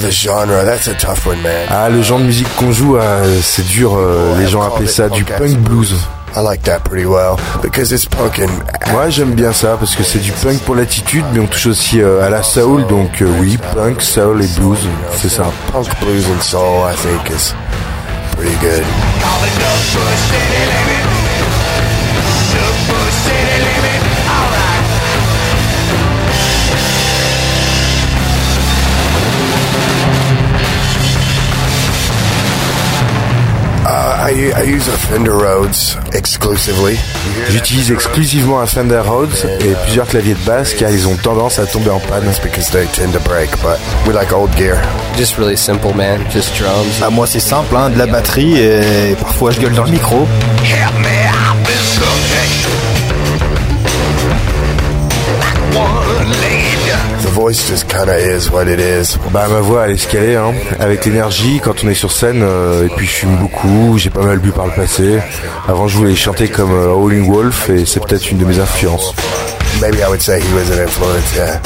The genre, that's a tough one, man. Ah, le genre de musique qu'on joue, ah, c'est dur, euh, les gens appellent ça du punk blues. I like that pretty well because it's punk and Moi j'aime bien ça parce que c'est du punk pour l'attitude, mais on touche aussi euh, à la soul, donc euh, oui, punk, soul et blues, c'est ça. punk blues and soul. I think is pretty good. J'utilise exclusivement un Fender Rhodes et plusieurs claviers de basse car ils ont tendance à tomber en panne. That's because they tend to break, but we like old gear. Just really simple, man. Just drums. Ah, moi, c'est simple, hein, de la batterie et parfois je gueule dans le micro. Voice just kind of is what it is. Bah ma voix elle est escalée hein, avec l'énergie quand on est sur scène euh, et puis je fume beaucoup, j'ai pas mal bu par le passé. Avant je voulais chanter comme euh, Howling Wolf et c'est peut-être une de mes influences. Maybe I would say he was an influence, yeah.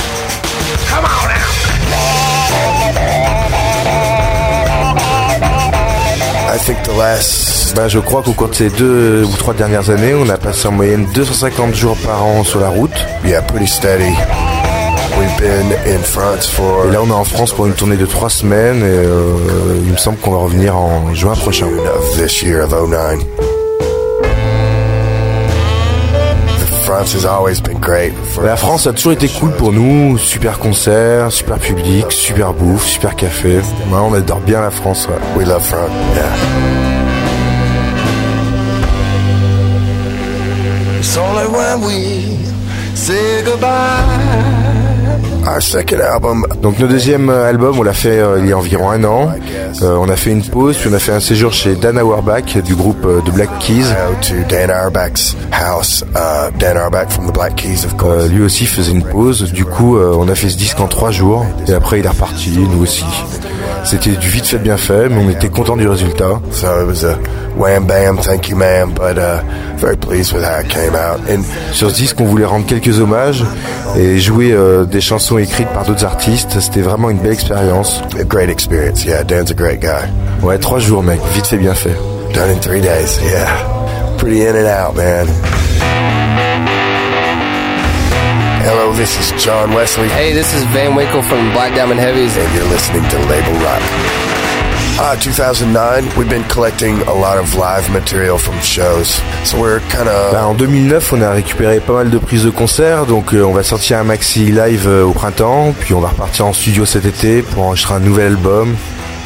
I think the last Bah, je crois qu'au cours de ces deux ou trois dernières années, on a passé en moyenne 250 jours par an sur la route. yeah, pretty steady. Et là, on est en France pour une tournée de trois semaines et euh, il me semble qu'on va revenir en juin prochain. of this year of 09. France has always been great. For La France a toujours été cool pour nous, super concert, super public, super bouffe, super café. Ouais, on adore bien la France. ouais. We love France. Yeah. It's only when we say goodbye. Our second album, Donc notre deuxième euh, album, on l'a fait euh, il y a environ un an. Euh, on a fait une pause, puis on a fait un séjour chez Dan Auerbach du groupe euh, de Black Keys. Uh, lui aussi faisait une pause. Du coup, on a fait ce disque en trois jours. Et après, il est reparti, nous aussi. C'était du vite fait bien fait, mais on était content du résultat. So it was a wham bam, thank you ma'am, but uh, very pleased with how it came out. Et sur ce disque, on voulait rendre quelques hommages et jouer des chansons écrites par d'autres artistes. C'était vraiment une belle expérience. A great experience. Yeah, Dan's a great guy. Ouais, trois jours, mec. Vite fait bien fait. Done in three days. Yeah, pretty in and out, man. Hello, this is John Wesley, Hey, this is Van Winkle from Black Diamond Heavies. and you're listening to Label Rock. Uh, 2009, we've been collecting a lot of live material from shows. Bah, en 2009, on a récupéré pas mal de prises de concert, donc euh, on va sortir un maxi live euh, au printemps, puis on va repartir en studio cet été pour enregistrer un nouvel album.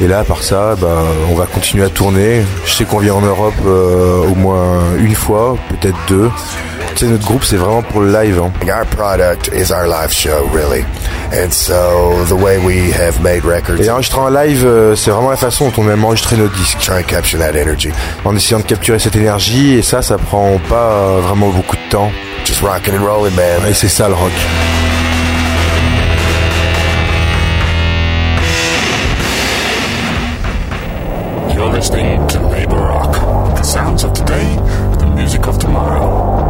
Et là, à part ça, bah, on va continuer à tourner. Je sais qu'on vient en Europe euh, au moins une fois, peut-être deux. Tu sais, notre groupe, c'est vraiment pour le live. Hein. our product is our live show, really. And so the way we have made records, Et enregistrer en live, euh, c'est vraiment la façon dont on aime enregistrer nos disques. try and capture that energy. En essayant de capturer cette énergie, et ça, ça prend pas euh, vraiment beaucoup de temps. Just rocking and rolling, man. Et c'est ça le rock. You're listening to Labor Rock. The sounds of today, the music of tomorrow.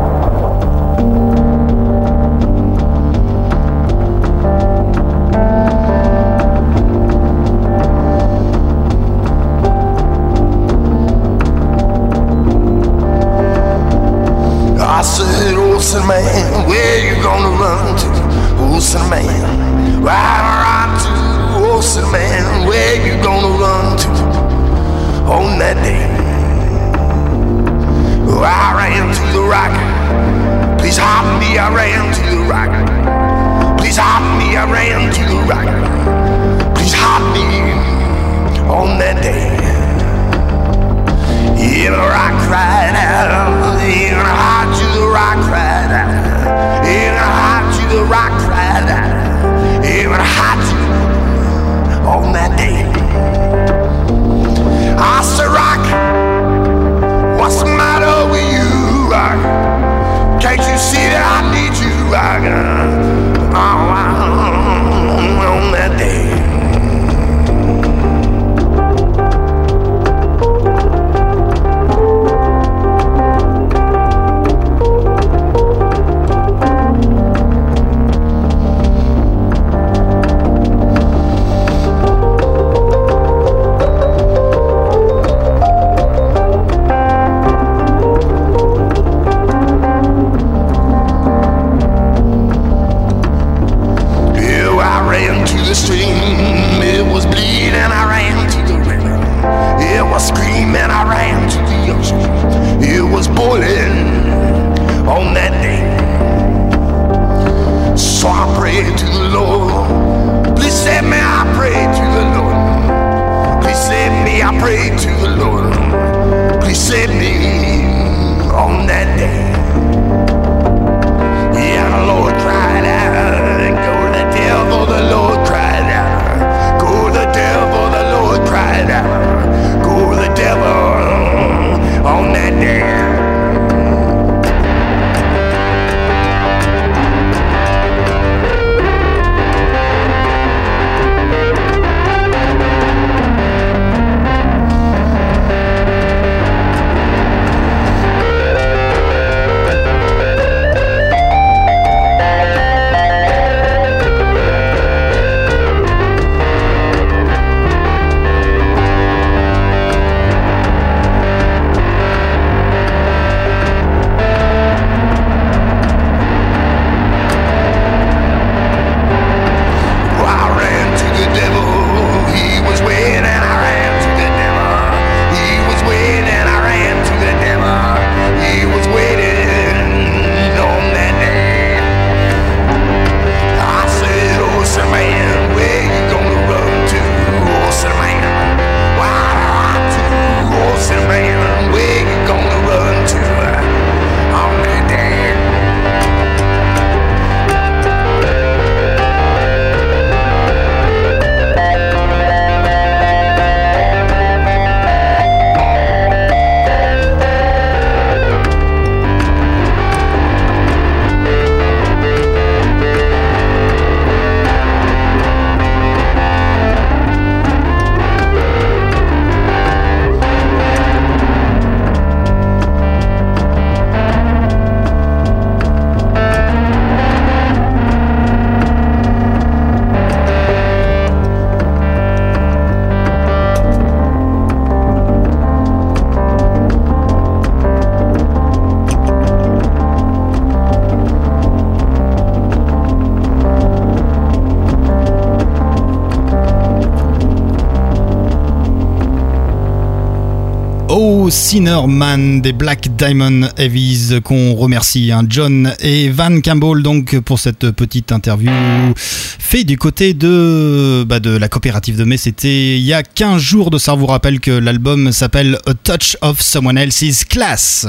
Sinnerman des Black Diamond Heavies qu'on remercie, hein. John et Van Campbell, donc pour cette petite interview faite du côté de, bah, de la coopérative de mai. C'était il y a 15 jours de ça. Vous rappelle que l'album s'appelle A Touch of Someone Else's Class.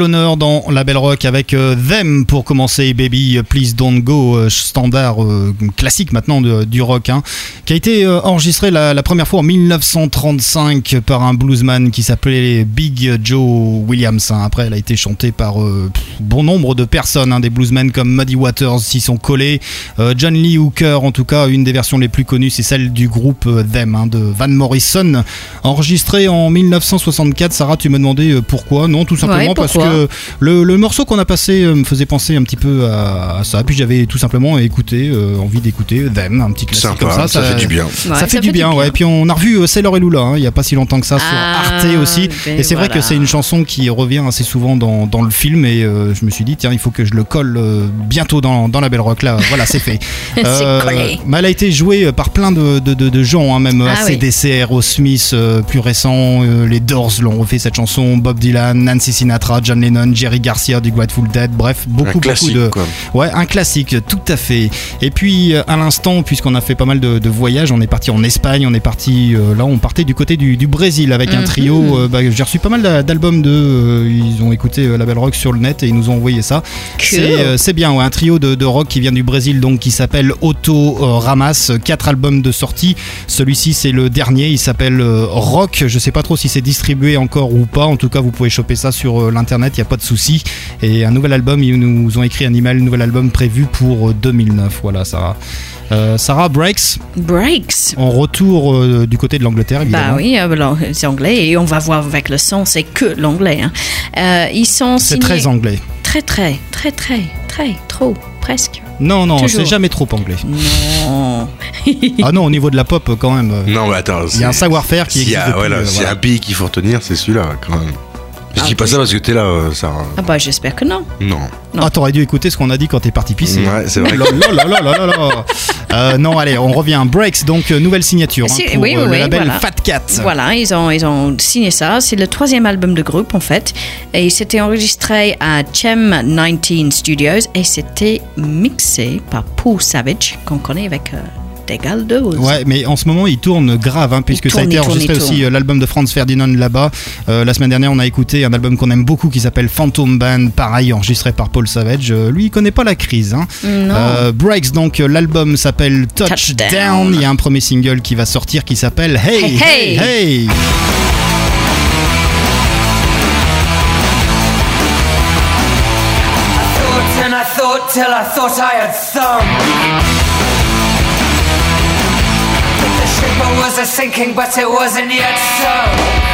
L'honneur dans la belle rock avec euh, Them pour commencer. Baby Please Don't Go, euh, standard euh, classique maintenant du rock, hein, qui a été euh, enregistré la, la première fois en 1935 par un bluesman qui s'appelait Big Joe Williams. hein. Après, elle a été chantée par euh, bon nombre de personnes, hein, des bluesmen comme Muddy Waters s'y sont collés, Euh, John Lee Hooker en tout cas, une des versions les plus connues, c'est celle du groupe Them hein, de Van Morrison, enregistré en 1964. Sarah, tu me demandais pourquoi? Non, tout simplement Ouais, parce que le, le morceau qu'on a passé me faisait penser un petit peu à, à ça. Puis j'avais tout simplement écouté, euh, envie d'écouter Them, un petit classique Sympa, comme ça. Du bien. Ça, fait, du bien, ouais. Et puis on a revu euh, Sailor et Lula, hein, il y a pas si longtemps que ça sur Ah, Arte aussi. Et c'est vrai voilà. que c'est une chanson qui revient assez souvent dans, dans le film. Et euh, je me suis dit, tiens, il faut que je le colle euh, bientôt dans, dans la Belle Rock. Là, voilà, c'est fait. *laughs* Collé. mais elle a été jouée par plein de, de, de- de gens, hein, même Ah oui. ACDC, Aerosmith, euh, plus récent, euh, les Doors l'ont refait cette chanson, Bob Dylan, Nancy Sinatra, John Lennon, Jerry Garcia du Grateful Dead, bref, beaucoup, Un classique, beaucoup de. quoi. Ouais, un classique, tout à fait. Et puis, euh, à l'instant, puisqu'on a fait pas mal de, de voyages, on est parti en Espagne, on est parti, euh, là, on partait du côté du, du Brésil avec un Mhm. trio. euh, bah, J'ai reçu pas mal d'a- d'albums de. euh, ils ont écouté la Belle Rock sur le net et ils nous ont envoyé ça. C'est c'est bien, ouais, un trio de, de rock qui vient du Brésil, donc qui s'appelle Auto Ramas. Quatre albums de sortie. Celui-ci, c'est le dernier. Il s'appelle Rock. Je sais pas trop si c'est distribué encore ou pas. En tout cas, vous pouvez choper ça sur l'internet. Il y a pas de souci. Et un nouvel album. Ils nous ont écrit un email. Un nouvel album prévu pour euh, 2009. Voilà, Sarah. Euh, Sarah Breaks. Breaks. En retour euh, du côté de l'Angleterre, évidemment. Bah oui, euh, c'est anglais et on va voir avec le son, c'est que l'anglais. hein. Euh, ils sont C'est signés- très anglais. Très, très, très, très, très, trop, presque. Non, non, c'est jamais trop anglais. Non. *laughs* ah non, au niveau de la pop, quand même. euh, Non, mais attends. Il y a un savoir-faire qui a- existe depuis, voilà, euh, S'il y a voilà. un pays qu'il faut retenir, c'est celui-là, quand même. Je dis pas ça parce que t'es là, euh, Sarah. Ah bah j'espère que non. Non. Non. Ah, t'aurais dû écouter ce qu'on a dit quand t'es parti pisser. Ouais, c'est vrai. Là, là, là, là, là, là. Euh, non, allez, on revient. Breaks, donc euh, nouvelle signature hein, Si- pour oui, euh, oui, le label voilà. Fat Cat. Voilà, ils ont, ils ont signé ça. C'est le troisième album de groupe en fait. Et c'était enregistré à Chem 19 Studios et c'était mixé par Paul Savage, qu'on connaît avec euh, Dégal 2. Ouais, mais en ce moment, il tourne grave, hein, puisque ça a été tourne, enregistré aussi euh, l'album de Franz Ferdinand là-bas. Euh, la semaine dernière, on a écouté un album qu'on aime beaucoup qui s'appelle Phantom Band, pareil, enregistré par Paul Savage. Euh, lui, il connaît pas la crise. Hein. Non. Euh, Breaks, donc l'album s'appelle Touchdown. Touchdown. Il y a un premier single qui va sortir qui s'appelle Hey Hey, hey. Hey. thought and I thought till I thought I had some. The was a sinking, but it wasn't yet so.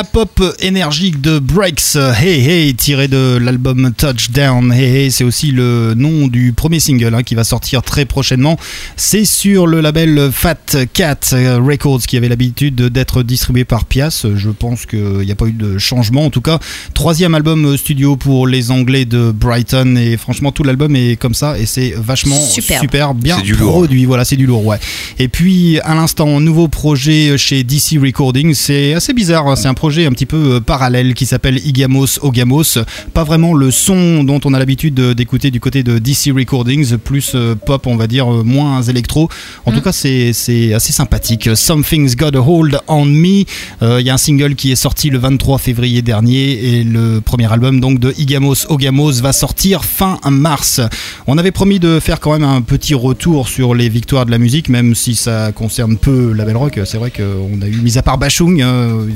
La pop énergique de Breaks, Hey Hey, tiré de l'album Touchdown. Hey Hey, c'est aussi le nom du premier single hein, qui va sortir très prochainement. C'est sur le label Fat Cat Records qui avait l'habitude d'être distribué par Pias. Je pense qu'il n'y a pas eu de changement. En tout cas, troisième album studio pour les Anglais de Brighton. Et franchement, tout l'album est comme ça et c'est vachement super bien du lourd. produit. Voilà, c'est du lourd, ouais. Et puis, à l'instant, nouveau projet chez DC Recordings. C'est assez bizarre. hein. C'est un projet un petit peu euh, parallèle qui s'appelle Igamos Ogamos. Pas vraiment le son dont on a l'habitude de- d'écouter du côté de DC Recordings, plus euh, pop, on va dire, euh, moins électro. En tout cas, c'est assez sympathique. Something's Got a Hold on Me. Euh, Il y a un single qui est sorti le 23 février dernier et le premier album donc de Igamos Ogamos va sortir fin mars. On avait promis de faire quand même un petit retour sur les victoires de la musique, même si ça concerne peu la Belle Rock. C'est vrai qu'on a eu, mis à part Bachung,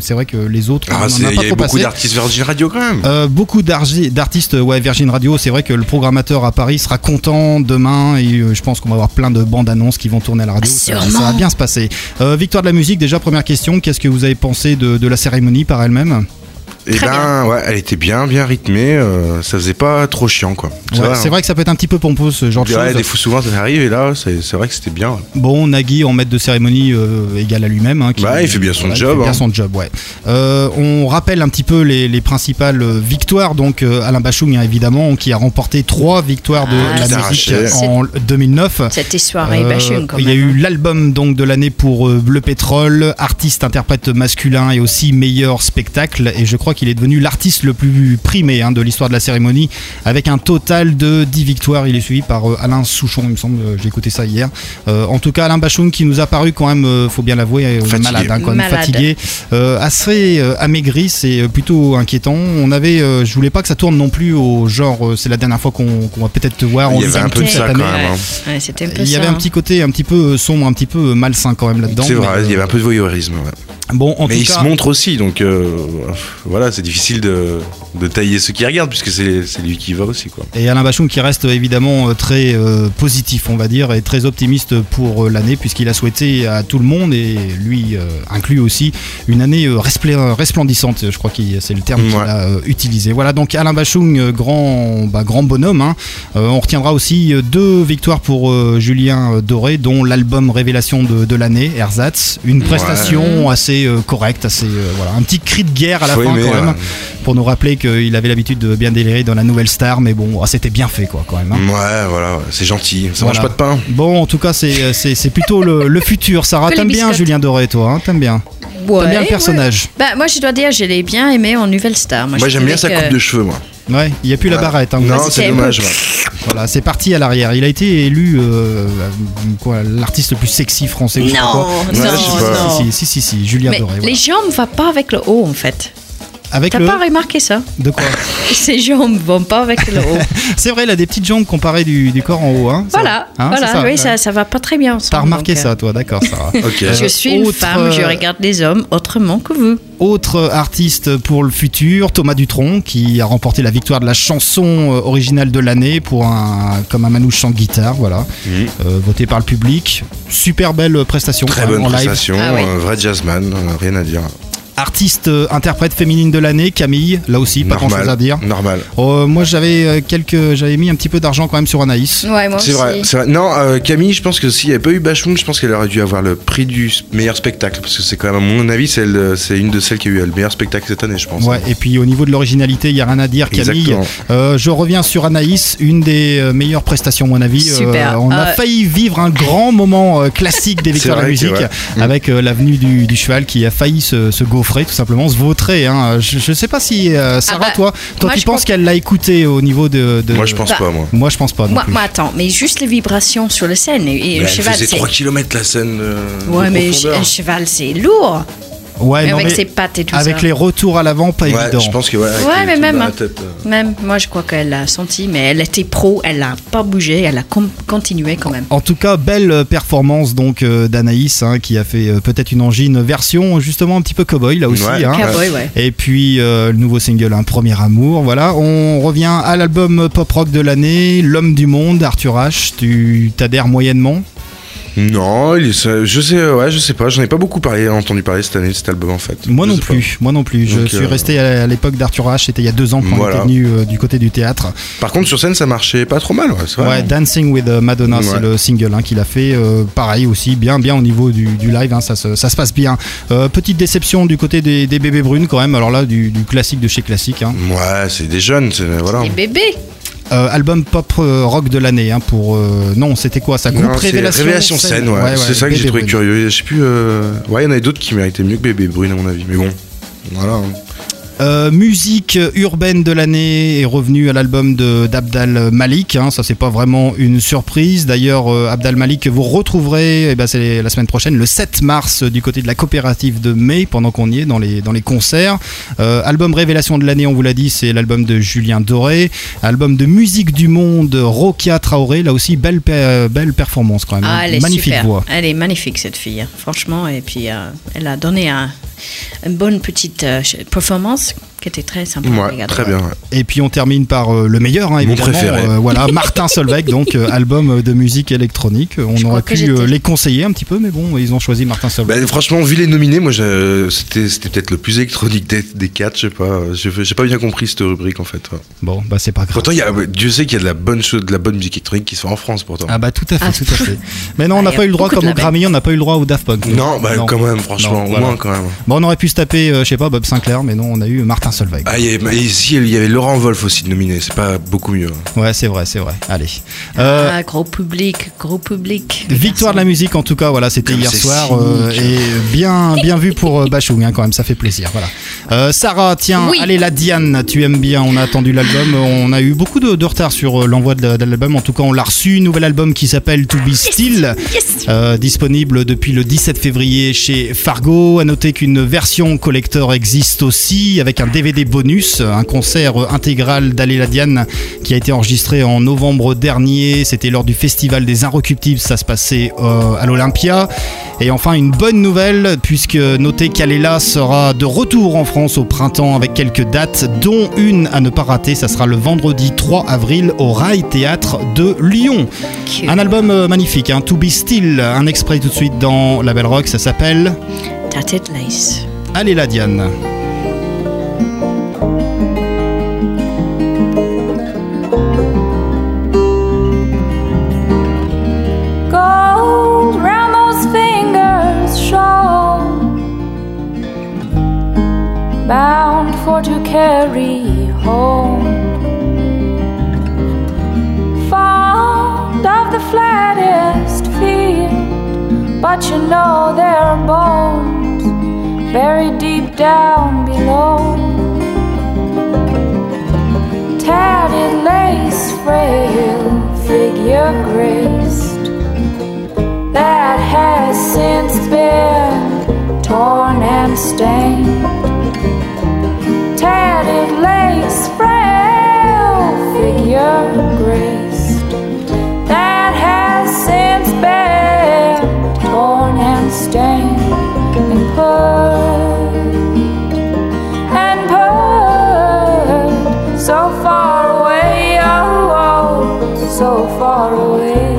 c'est vrai que les autres, on en c'est- a il y pas avait trop beaucoup d'artistes Virgin Radio quand même. Euh, beaucoup d'artistes, ouais, Virgin Radio. C'est vrai que le programmateur à Paris sera content demain et euh, je pense qu'on va avoir plein de bandes annonces qui vont tourner à la radio. Ça, ça va bien se passer. Euh, victoire de la musique, déjà, première question. Qu'est-ce que vous avez pensé de, de la cérémonie par elle-même? Et ben, ouais, elle était bien, bien rythmée. euh, ça faisait pas trop chiant, quoi. Ouais, C'est hein. vrai que ça peut être un petit peu pompeux ce genre de Ouais, choses. des fois, souvent, ça arrive et là, c'est vrai que c'était bien. ouais. Bon, Nagui en maître de cérémonie euh, égal à lui-même. hein, qui- Bah, il fait bien son voilà, il job, fait bien hein. son job, ouais. Euh, on rappelle un petit peu les, les principales victoires. Donc, euh, Alain Bachung, hein, évidemment, qui a remporté trois victoires de Ah, la musique arraché. en 2009. C'était soirée Euh, Bachung Il y a eu l'album donc de l'année pour euh, Le Pétrole, artiste interprète masculin et aussi meilleur spectacle. Et je crois qu'il est devenu l'artiste le plus primé hein, de l'histoire de la cérémonie, avec un total de 10 victoires. Il est suivi par euh, Alain Souchon, il me semble. euh, J'ai écouté ça hier. Euh, en tout cas, Alain Bachung qui nous a paru quand même, euh, faut bien l'avouer, malade, hein, quand même Malade. fatigué, euh, assez euh, amaigri. C'est plutôt inquiétant. On avait, euh, je voulais pas que ça tourne non plus au genre. euh, c'est la dernière fois qu'on va peut-être te voir. Il On y avait un peu de ça cette quand même. hein. Ouais, c'était un peu Il y ça, avait un hein. petit côté un petit peu sombre, un petit peu malsain quand même là-dedans. C'est mais, vrai, il y avait un peu de voyeurisme. ouais. Bon, en Mais tout il cas, se montre aussi, donc euh, voilà, c'est difficile de, de tailler ceux qui regardent, puisque c'est lui qui va aussi. Quoi. et Alain Bachung qui reste évidemment euh, très euh, positif, on va dire, et très optimiste pour l'année, puisqu'il a souhaité à tout le monde, et lui euh, inclut aussi, une année resplendissante, je crois que c'est le terme qu'il a utilisé. Voilà, donc Alain Bachung, grand, bah, grand bonhomme. hein. On retiendra aussi deux victoires pour Julien Doré, dont l'album révélation de, de l'année, Ersatz. Une prestation assez euh, correcte, assez, euh, voilà, un petit cri de guerre à la Faut fin aimer, quand même. ouais. pour nous rappeler qu'il avait l'habitude de bien délirer dans la nouvelle star, mais bon, ah, c'était bien fait quoi quand même. hein. Ouais, voilà, c'est gentil, ça Voilà. mange pas de pain. Bon, en tout cas, c'est c'est- c'est plutôt le, le futur. Sarah, t'aimes bien. Julien Doré, toi hein T'aimes bien Ouais, T'aimes bien le ouais. personnage Bah, moi, je dois dire, je l'ai bien aimé en Nouvelle Star. Moi, j'aime bien sa coupe de cheveux, moi. Ouais, il n'y a plus la barrette. hein, Non, c'est dommage. ouais. Voilà, c'est parti à l'arrière. Il a été élu euh, quoi, l'artiste le plus sexy français. ou je sais pas Non, non, je sais pas. non. Si, si, si, si, Julien Mais Doré. les jambes ne vont pas avec le haut, en fait. Avec T'as le. pas remarqué ça De quoi *laughs* Ses jambes vont pas avec le haut. *laughs* C'est vrai, il a des petites jambes comparées du, du corps en haut. Hein, ça- voilà, hein, c'est voilà, ça, oui, ça, ça va pas très bien ensemble. T'as remarqué donc, ça, toi, d'accord, Sarah. *laughs* Ok. euh, Je suis une Autre, femme, je euh, regarde les hommes autrement que vous. Autre artiste pour le futur, Thomas Dutronc, qui a remporté la victoire de la chanson euh, originale de l'année pour un comme un manouche sans guitare, voilà. Euh, voté par le public. Super belle prestation, Très même, bonne en live. prestation, Ah oui. un vrai jazzman, euh, rien à dire. Artiste euh, interprète féminine de l'année, Camille, là aussi, pas grand chose à dire. Normal. Euh, moi j'avais euh, quelques, j'avais mis un petit peu d'argent quand même sur Anaïs. Ouais, moi C'est aussi. vrai, c'est vrai. Non, euh, Camille, je pense que s'il n'y avait pas eu Bachung, je pense qu'elle aurait dû avoir le prix du meilleur spectacle. Parce que c'est quand même, à mon avis, c'est une de celles qui a eu le meilleur spectacle cette année, je pense. Ouais, et puis au niveau de l'originalité, il y a rien à dire, Camille. Euh, je reviens sur Anaïs, une des meilleures prestations, à mon avis. Euh, Super. on a failli vivre un grand moment classique des *laughs* victoires de la musique, avec euh, l'avenue du, du cheval qui a failli se, se gaufrer, tout simplement, se vautrer. hein. Je, je sais pas si, euh, Sarah, bah, toi, toi moi, tu penses pense- qu'elle l'a écouté au niveau de. de- Moi, je pense Bah, pas, moi. Moi, je pense pas non Moi, plus. moi, attends, mais juste les vibrations sur le scène. Et, et elle cheval, faisait c'est. 3 km la scène. euh, Ouais, mais un cheval, c'est lourd. Ouais, mais non, avec mais ses pattes et tout avec ça. les retours à l'avant, pas Ouais, évident. je pense que ouais. Ouais, mais même, tête, euh. Même, moi, je crois qu'elle l'a senti, mais elle était pro, elle n'a pas bougé, elle a continué quand même. En tout cas, belle euh, performance donc euh, d'Anaïs hein, qui a fait euh, peut-être une angine version justement un petit peu cowboy là aussi. Ouais. hein. Cowboy, ouais. Et puis euh, le nouveau single Un premier amour. Voilà, on revient à l'album pop rock de l'année, L'homme du monde, Arthur H. Tu t'adhères moyennement? Non, il est- je sais, ouais, je sais pas. J'en ai pas beaucoup parlé, entendu parler cette année de cet album en fait. Moi Je non plus, moi non plus. Je Donc, suis euh, resté à l'époque d'Arthur H. C'était il y a deux ans quand Voilà. on était venu euh, du côté du théâtre. Par contre, sur scène, ça marchait pas trop mal. Ouais, c'est vrai. Ouais, Dancing with Madonna, c'est le single hein, qu'il a fait. euh, pareil aussi, bien, bien au niveau du, du live, hein, ça, se, ça se passe bien. Euh, petite déception du côté des, des bébés brunes quand même. Alors là, du, du classique de chez classique. hein. Ouais, c'est des jeunes, c'est- voilà. Les bébés. Euh, album pop euh, rock de l'année hein, pour euh, non c'était quoi ça groupe Non, c'est révélation, scène, ouais. c'est ça que j'ai trouvé Brune. curieux. Je sais plus. euh, Ouais, il y en avait d'autres qui méritaient mieux que Bébé Brune à mon avis. Mais bon, voilà. hein. Euh, musique urbaine de l'année est revenue à l'album d'Abdal Malik. hein, ça c'est pas vraiment une surprise. D'ailleurs, euh, Abdal Malik vous retrouverez, eh ben, c'est la semaine prochaine, le 7 mars, euh, du côté de la coopérative de Mai, pendant qu'on y est dans les dans les concerts. Euh, album révélation de l'année, on vous l'a dit, c'est l'album de Julien Doré. Album de musique du monde, Rokia Traoré. Là aussi, belle pe- belle performance quand même. Ah, hein. elle est Magnifique super. voix. Elle est magnifique cette fille, hein, franchement. Et puis elle a donné un- une bonne petite euh, performance qui était très sympa. à Ouais, regarder. très bien. ouais. Et puis on termine par euh, le meilleur, hein, Mon évidemment. préféré. Euh, voilà, *laughs* Martin Solveig, donc euh, album de musique électronique. On Je aurait pu euh, les conseiller un petit peu, mais bon, ils ont choisi Martin Solveig. Bah, franchement, vu les nominés, moi, je- c'était c'était peut-être le plus électronique des, des quatre. Je sais pas. J'ai pas bien compris cette rubrique en fait. ouais. Bon, bah c'est pas grave. Pourtant, il y a, Dieu sait qu'il y a de la bonne chose, de la bonne musique électronique qui se fait en France pourtant. Ah bah tout à fait, Ah, tout à fait. Mais non, on n'a pas eu le droit, comme au. Grammy, on n'a pas eu le droit au Daft Punk. non, bah quand même, franchement, Non, au moins quand même. Bon, on aurait pu se taper, euh, je sais pas, Bob Sinclair, mais non, on a eu Martin Solveig. Ah, il y avait, ici, il y avait Laurent Wolf aussi nominé. C'est pas beaucoup mieux. hein. Ouais, c'est vrai, c'est vrai. Allez. Euh, Ah, gros public, gros public. Victoire de la musique en tout cas, voilà, c'était hier soir euh, et bien bien vu pour euh, Bachung hein, quand même, ça fait plaisir. Voilà. Euh, Sarah, tiens, Oui. allez la Diane, tu aimes bien, on a attendu l'album, on a eu beaucoup de, de retard sur l'envoi de, de l'album, en tout cas on l'a reçu, nouvel album qui s'appelle To Be Still, Yes. euh, disponible depuis le 17 février chez Fargo. À noter qu'une version collector existe aussi avec un DVD bonus, un concert intégral d'Allez la Diane qui a été enregistré en novembre dernier. C'était lors du festival des Inrecuptibles, ça se passait euh, à l'Olympia. Et enfin une bonne nouvelle puisque notez qu'Alela sera de retour en France au printemps avec quelques dates, dont une à ne pas rater. Ça sera le vendredi 3 avril au Rai Théâtre de Lyon. Cute. Un album euh, magnifique, hein, To Be Still, un extrait tout de suite dans la Belle Rock, ça s'appelle Tatted Lace. Allez la Diane. Bound for to carry home. Fond of the flattest field, but you know there are bones buried deep down below. Tatted lace, frail figure graced that has since been torn and stained. Lace, frail figure graced that has since been torn and stained and put and put so far away, oh, oh so far away.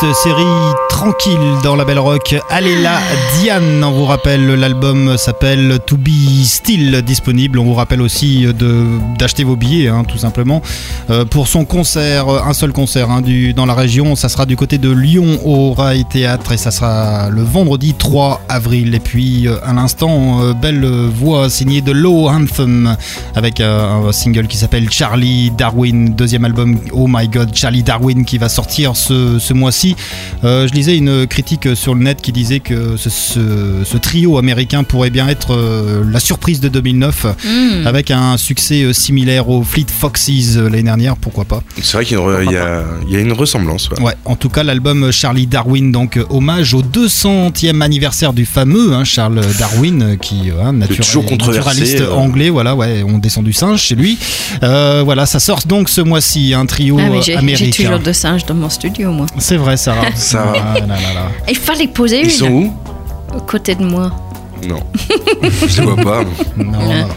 Petite série dans la Belle Rock. Allez là, Diane, on vous rappelle, l'album s'appelle To Be Still disponible. On vous rappelle aussi d'acheter vos billets, hein, tout simplement, euh, pour son concert, un seul concert hein, dans la région. Ça sera du côté de Lyon au Rai Théâtre et ça sera le vendredi 3 avril. Et puis, euh, à l'instant, euh, belle voix signée de Low Anthem avec euh, un single qui s'appelle Charlie Darwin, deuxième album Oh My God, Charlie Darwin qui va sortir ce, ce mois-ci. Euh, je lisais une critique sur le net qui disait que ce, ce- ce trio américain pourrait bien être euh, la surprise de 2009 Mm. avec un succès euh, similaire aux Fleet Foxes euh, l'année dernière, pourquoi pas. C'est vrai qu'il y, a une y a- ressemblance. ouais. Ouais, en tout cas, l'album Charlie Darwin, donc hommage au 200e anniversaire du fameux hein, Charles Darwin, qui hein, natura- controversé, naturaliste euh. anglais, voilà, ouais, on descend du singe chez lui. Euh, voilà, ça sort donc ce mois-ci, un trio Ah, euh, j'ai américain. toujours de singes dans mon studio, moi. C'est vrai, Sarah. Ça- Ah, là, là. Il fallait poser une. Ils sont où? Aux côtés de moi. Non. *laughs* Je vois pas. Non, non, non.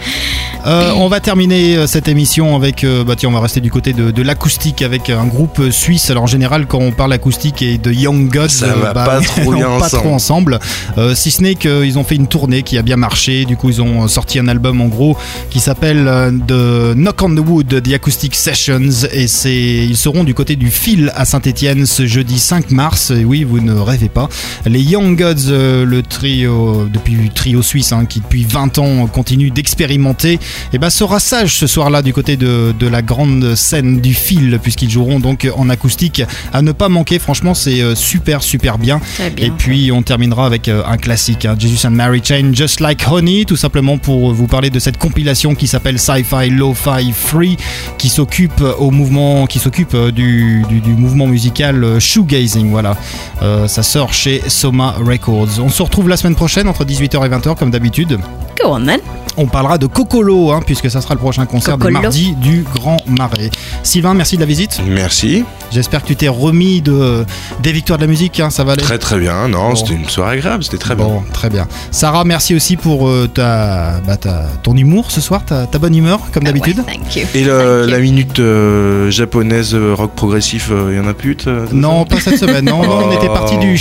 Euh, on va terminer euh, cette émission avec, euh, bah tiens, on va rester du côté de, de l'acoustique avec un groupe suisse. Alors en général, quand on parle acoustique et de Young Gods, Ça euh, va *laughs* pas trop bien pas ensemble. trop ensemble. Euh, si ce n'est qu'ils ont fait une tournée qui a bien marché. Du coup, ils ont sorti un album en gros qui s'appelle The Knock on the Wood, The Acoustic Sessions, et c'est, ils seront du côté du fil à Saint-Étienne ce jeudi 5 mars. Et oui, vous ne rêvez pas. Les Young Gods, le trio depuis trio suisse hein, qui depuis 20 ans continue d'expérimenter, et ben sera sage ce soir-là du côté de, de la grande scène du fil puisqu'ils joueront donc en acoustique à ne pas manquer. Franchement, c'est euh, super super bien. Et puis on terminera avec euh, un classique, hein, Jesus and Mary Chain, Just Like Honey, tout simplement pour vous parler de cette compilation qui s'appelle Sci-Fi Lo-Fi Free, qui s'occupe au mouvement, qui s'occupe euh, du, du- du mouvement musical shoegazing. Voilà, Euh, ça sort chez Soma Records. On se retrouve la semaine prochaine entre 18h et 20h comme d'habitude. Go on then. On parlera de Cocolo, hein, puisque ça sera le prochain concert Cocolo. du mardi du Grand Marais. Sylvain, merci de la visite. Merci. J'espère que tu t'es remis de, des victoires de la musique, hein, ça va aller Très très bien. Non, Bon. c'était une soirée agréable. C'était très bien. Bon, très bien. Sarah, merci aussi pour euh, ta, bah, ta- ton humour ce soir, ta, ta bonne humeur, comme d'habitude. Ah Thank you. Et le- la minute euh, japonaise euh, rock progressif, il y en a plus de Non, ça pas cette semaine. Non, non, on était parti du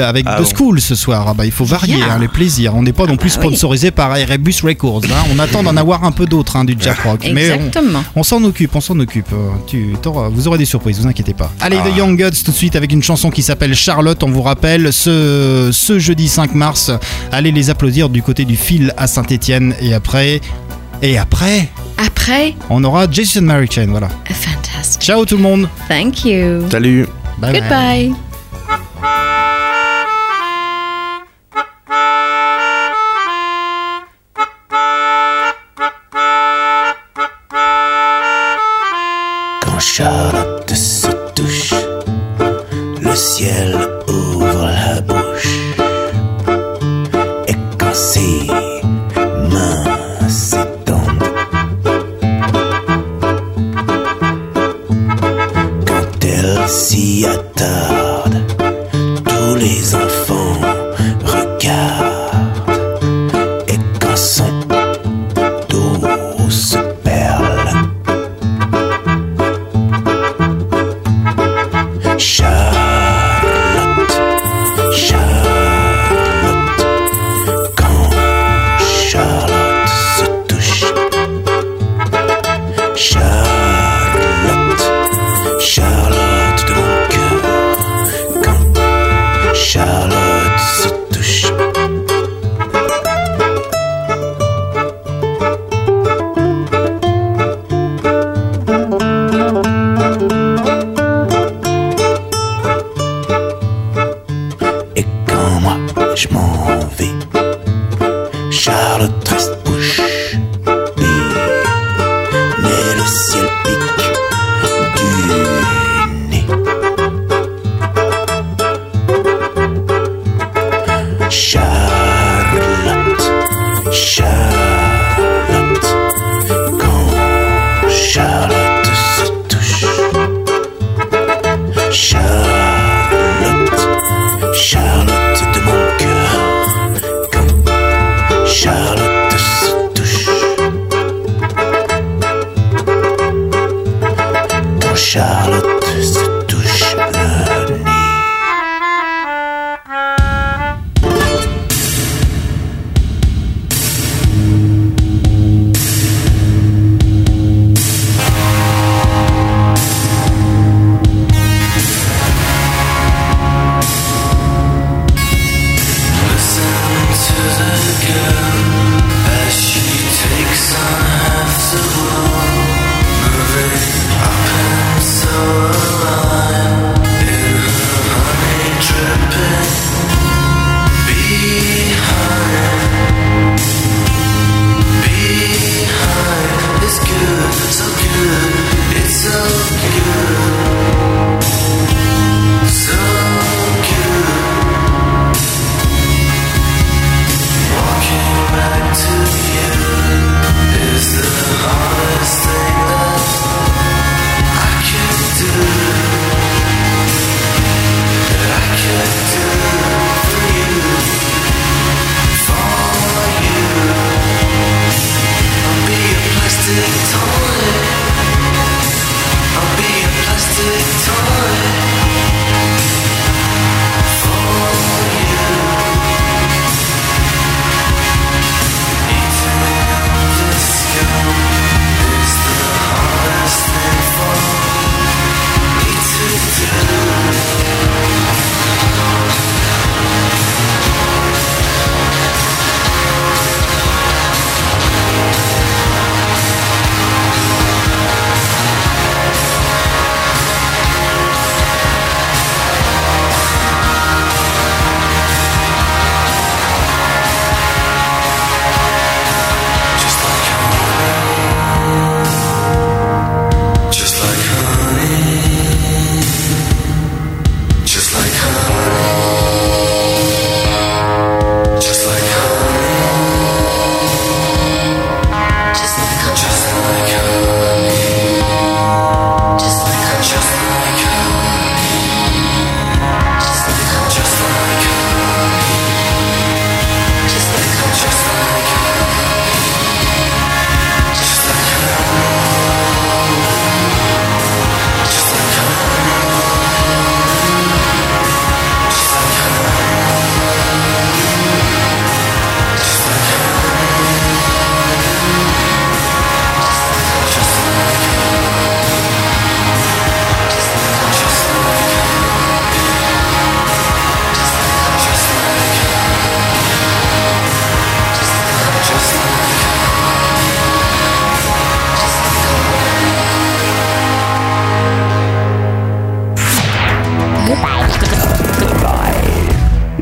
avec Ah The bon. School ce soir. Ah bah, il faut varier Bien. hein, les plaisirs. On n'est pas non plus oui. sponsorisé par Erebus Records. hein. On attend d'en avoir un peu d'autres, hein, du Jack Rock. Mais on- Exactement. on, s'en occupe, on s'en occupe. Euh, Tu, t'auras- vous aurez des surprises, vous inquiétez pas. Allez, Ah. The Young Gods tout de suite avec une chanson qui s'appelle Charlotte. On vous rappelle ce, ce jeudi 5 mars. Allez les applaudir du côté du fil à Saint-Etienne. Et après. Et après, Après, on aura Jason Mary Chain. Voilà. fantastic. Ciao tout le monde. Thank you. Salut. Bye bye. Goodbye. Quand le ciel ouvre la bouche. Et quand ses mains s'étendent, quand elle s'y attarde,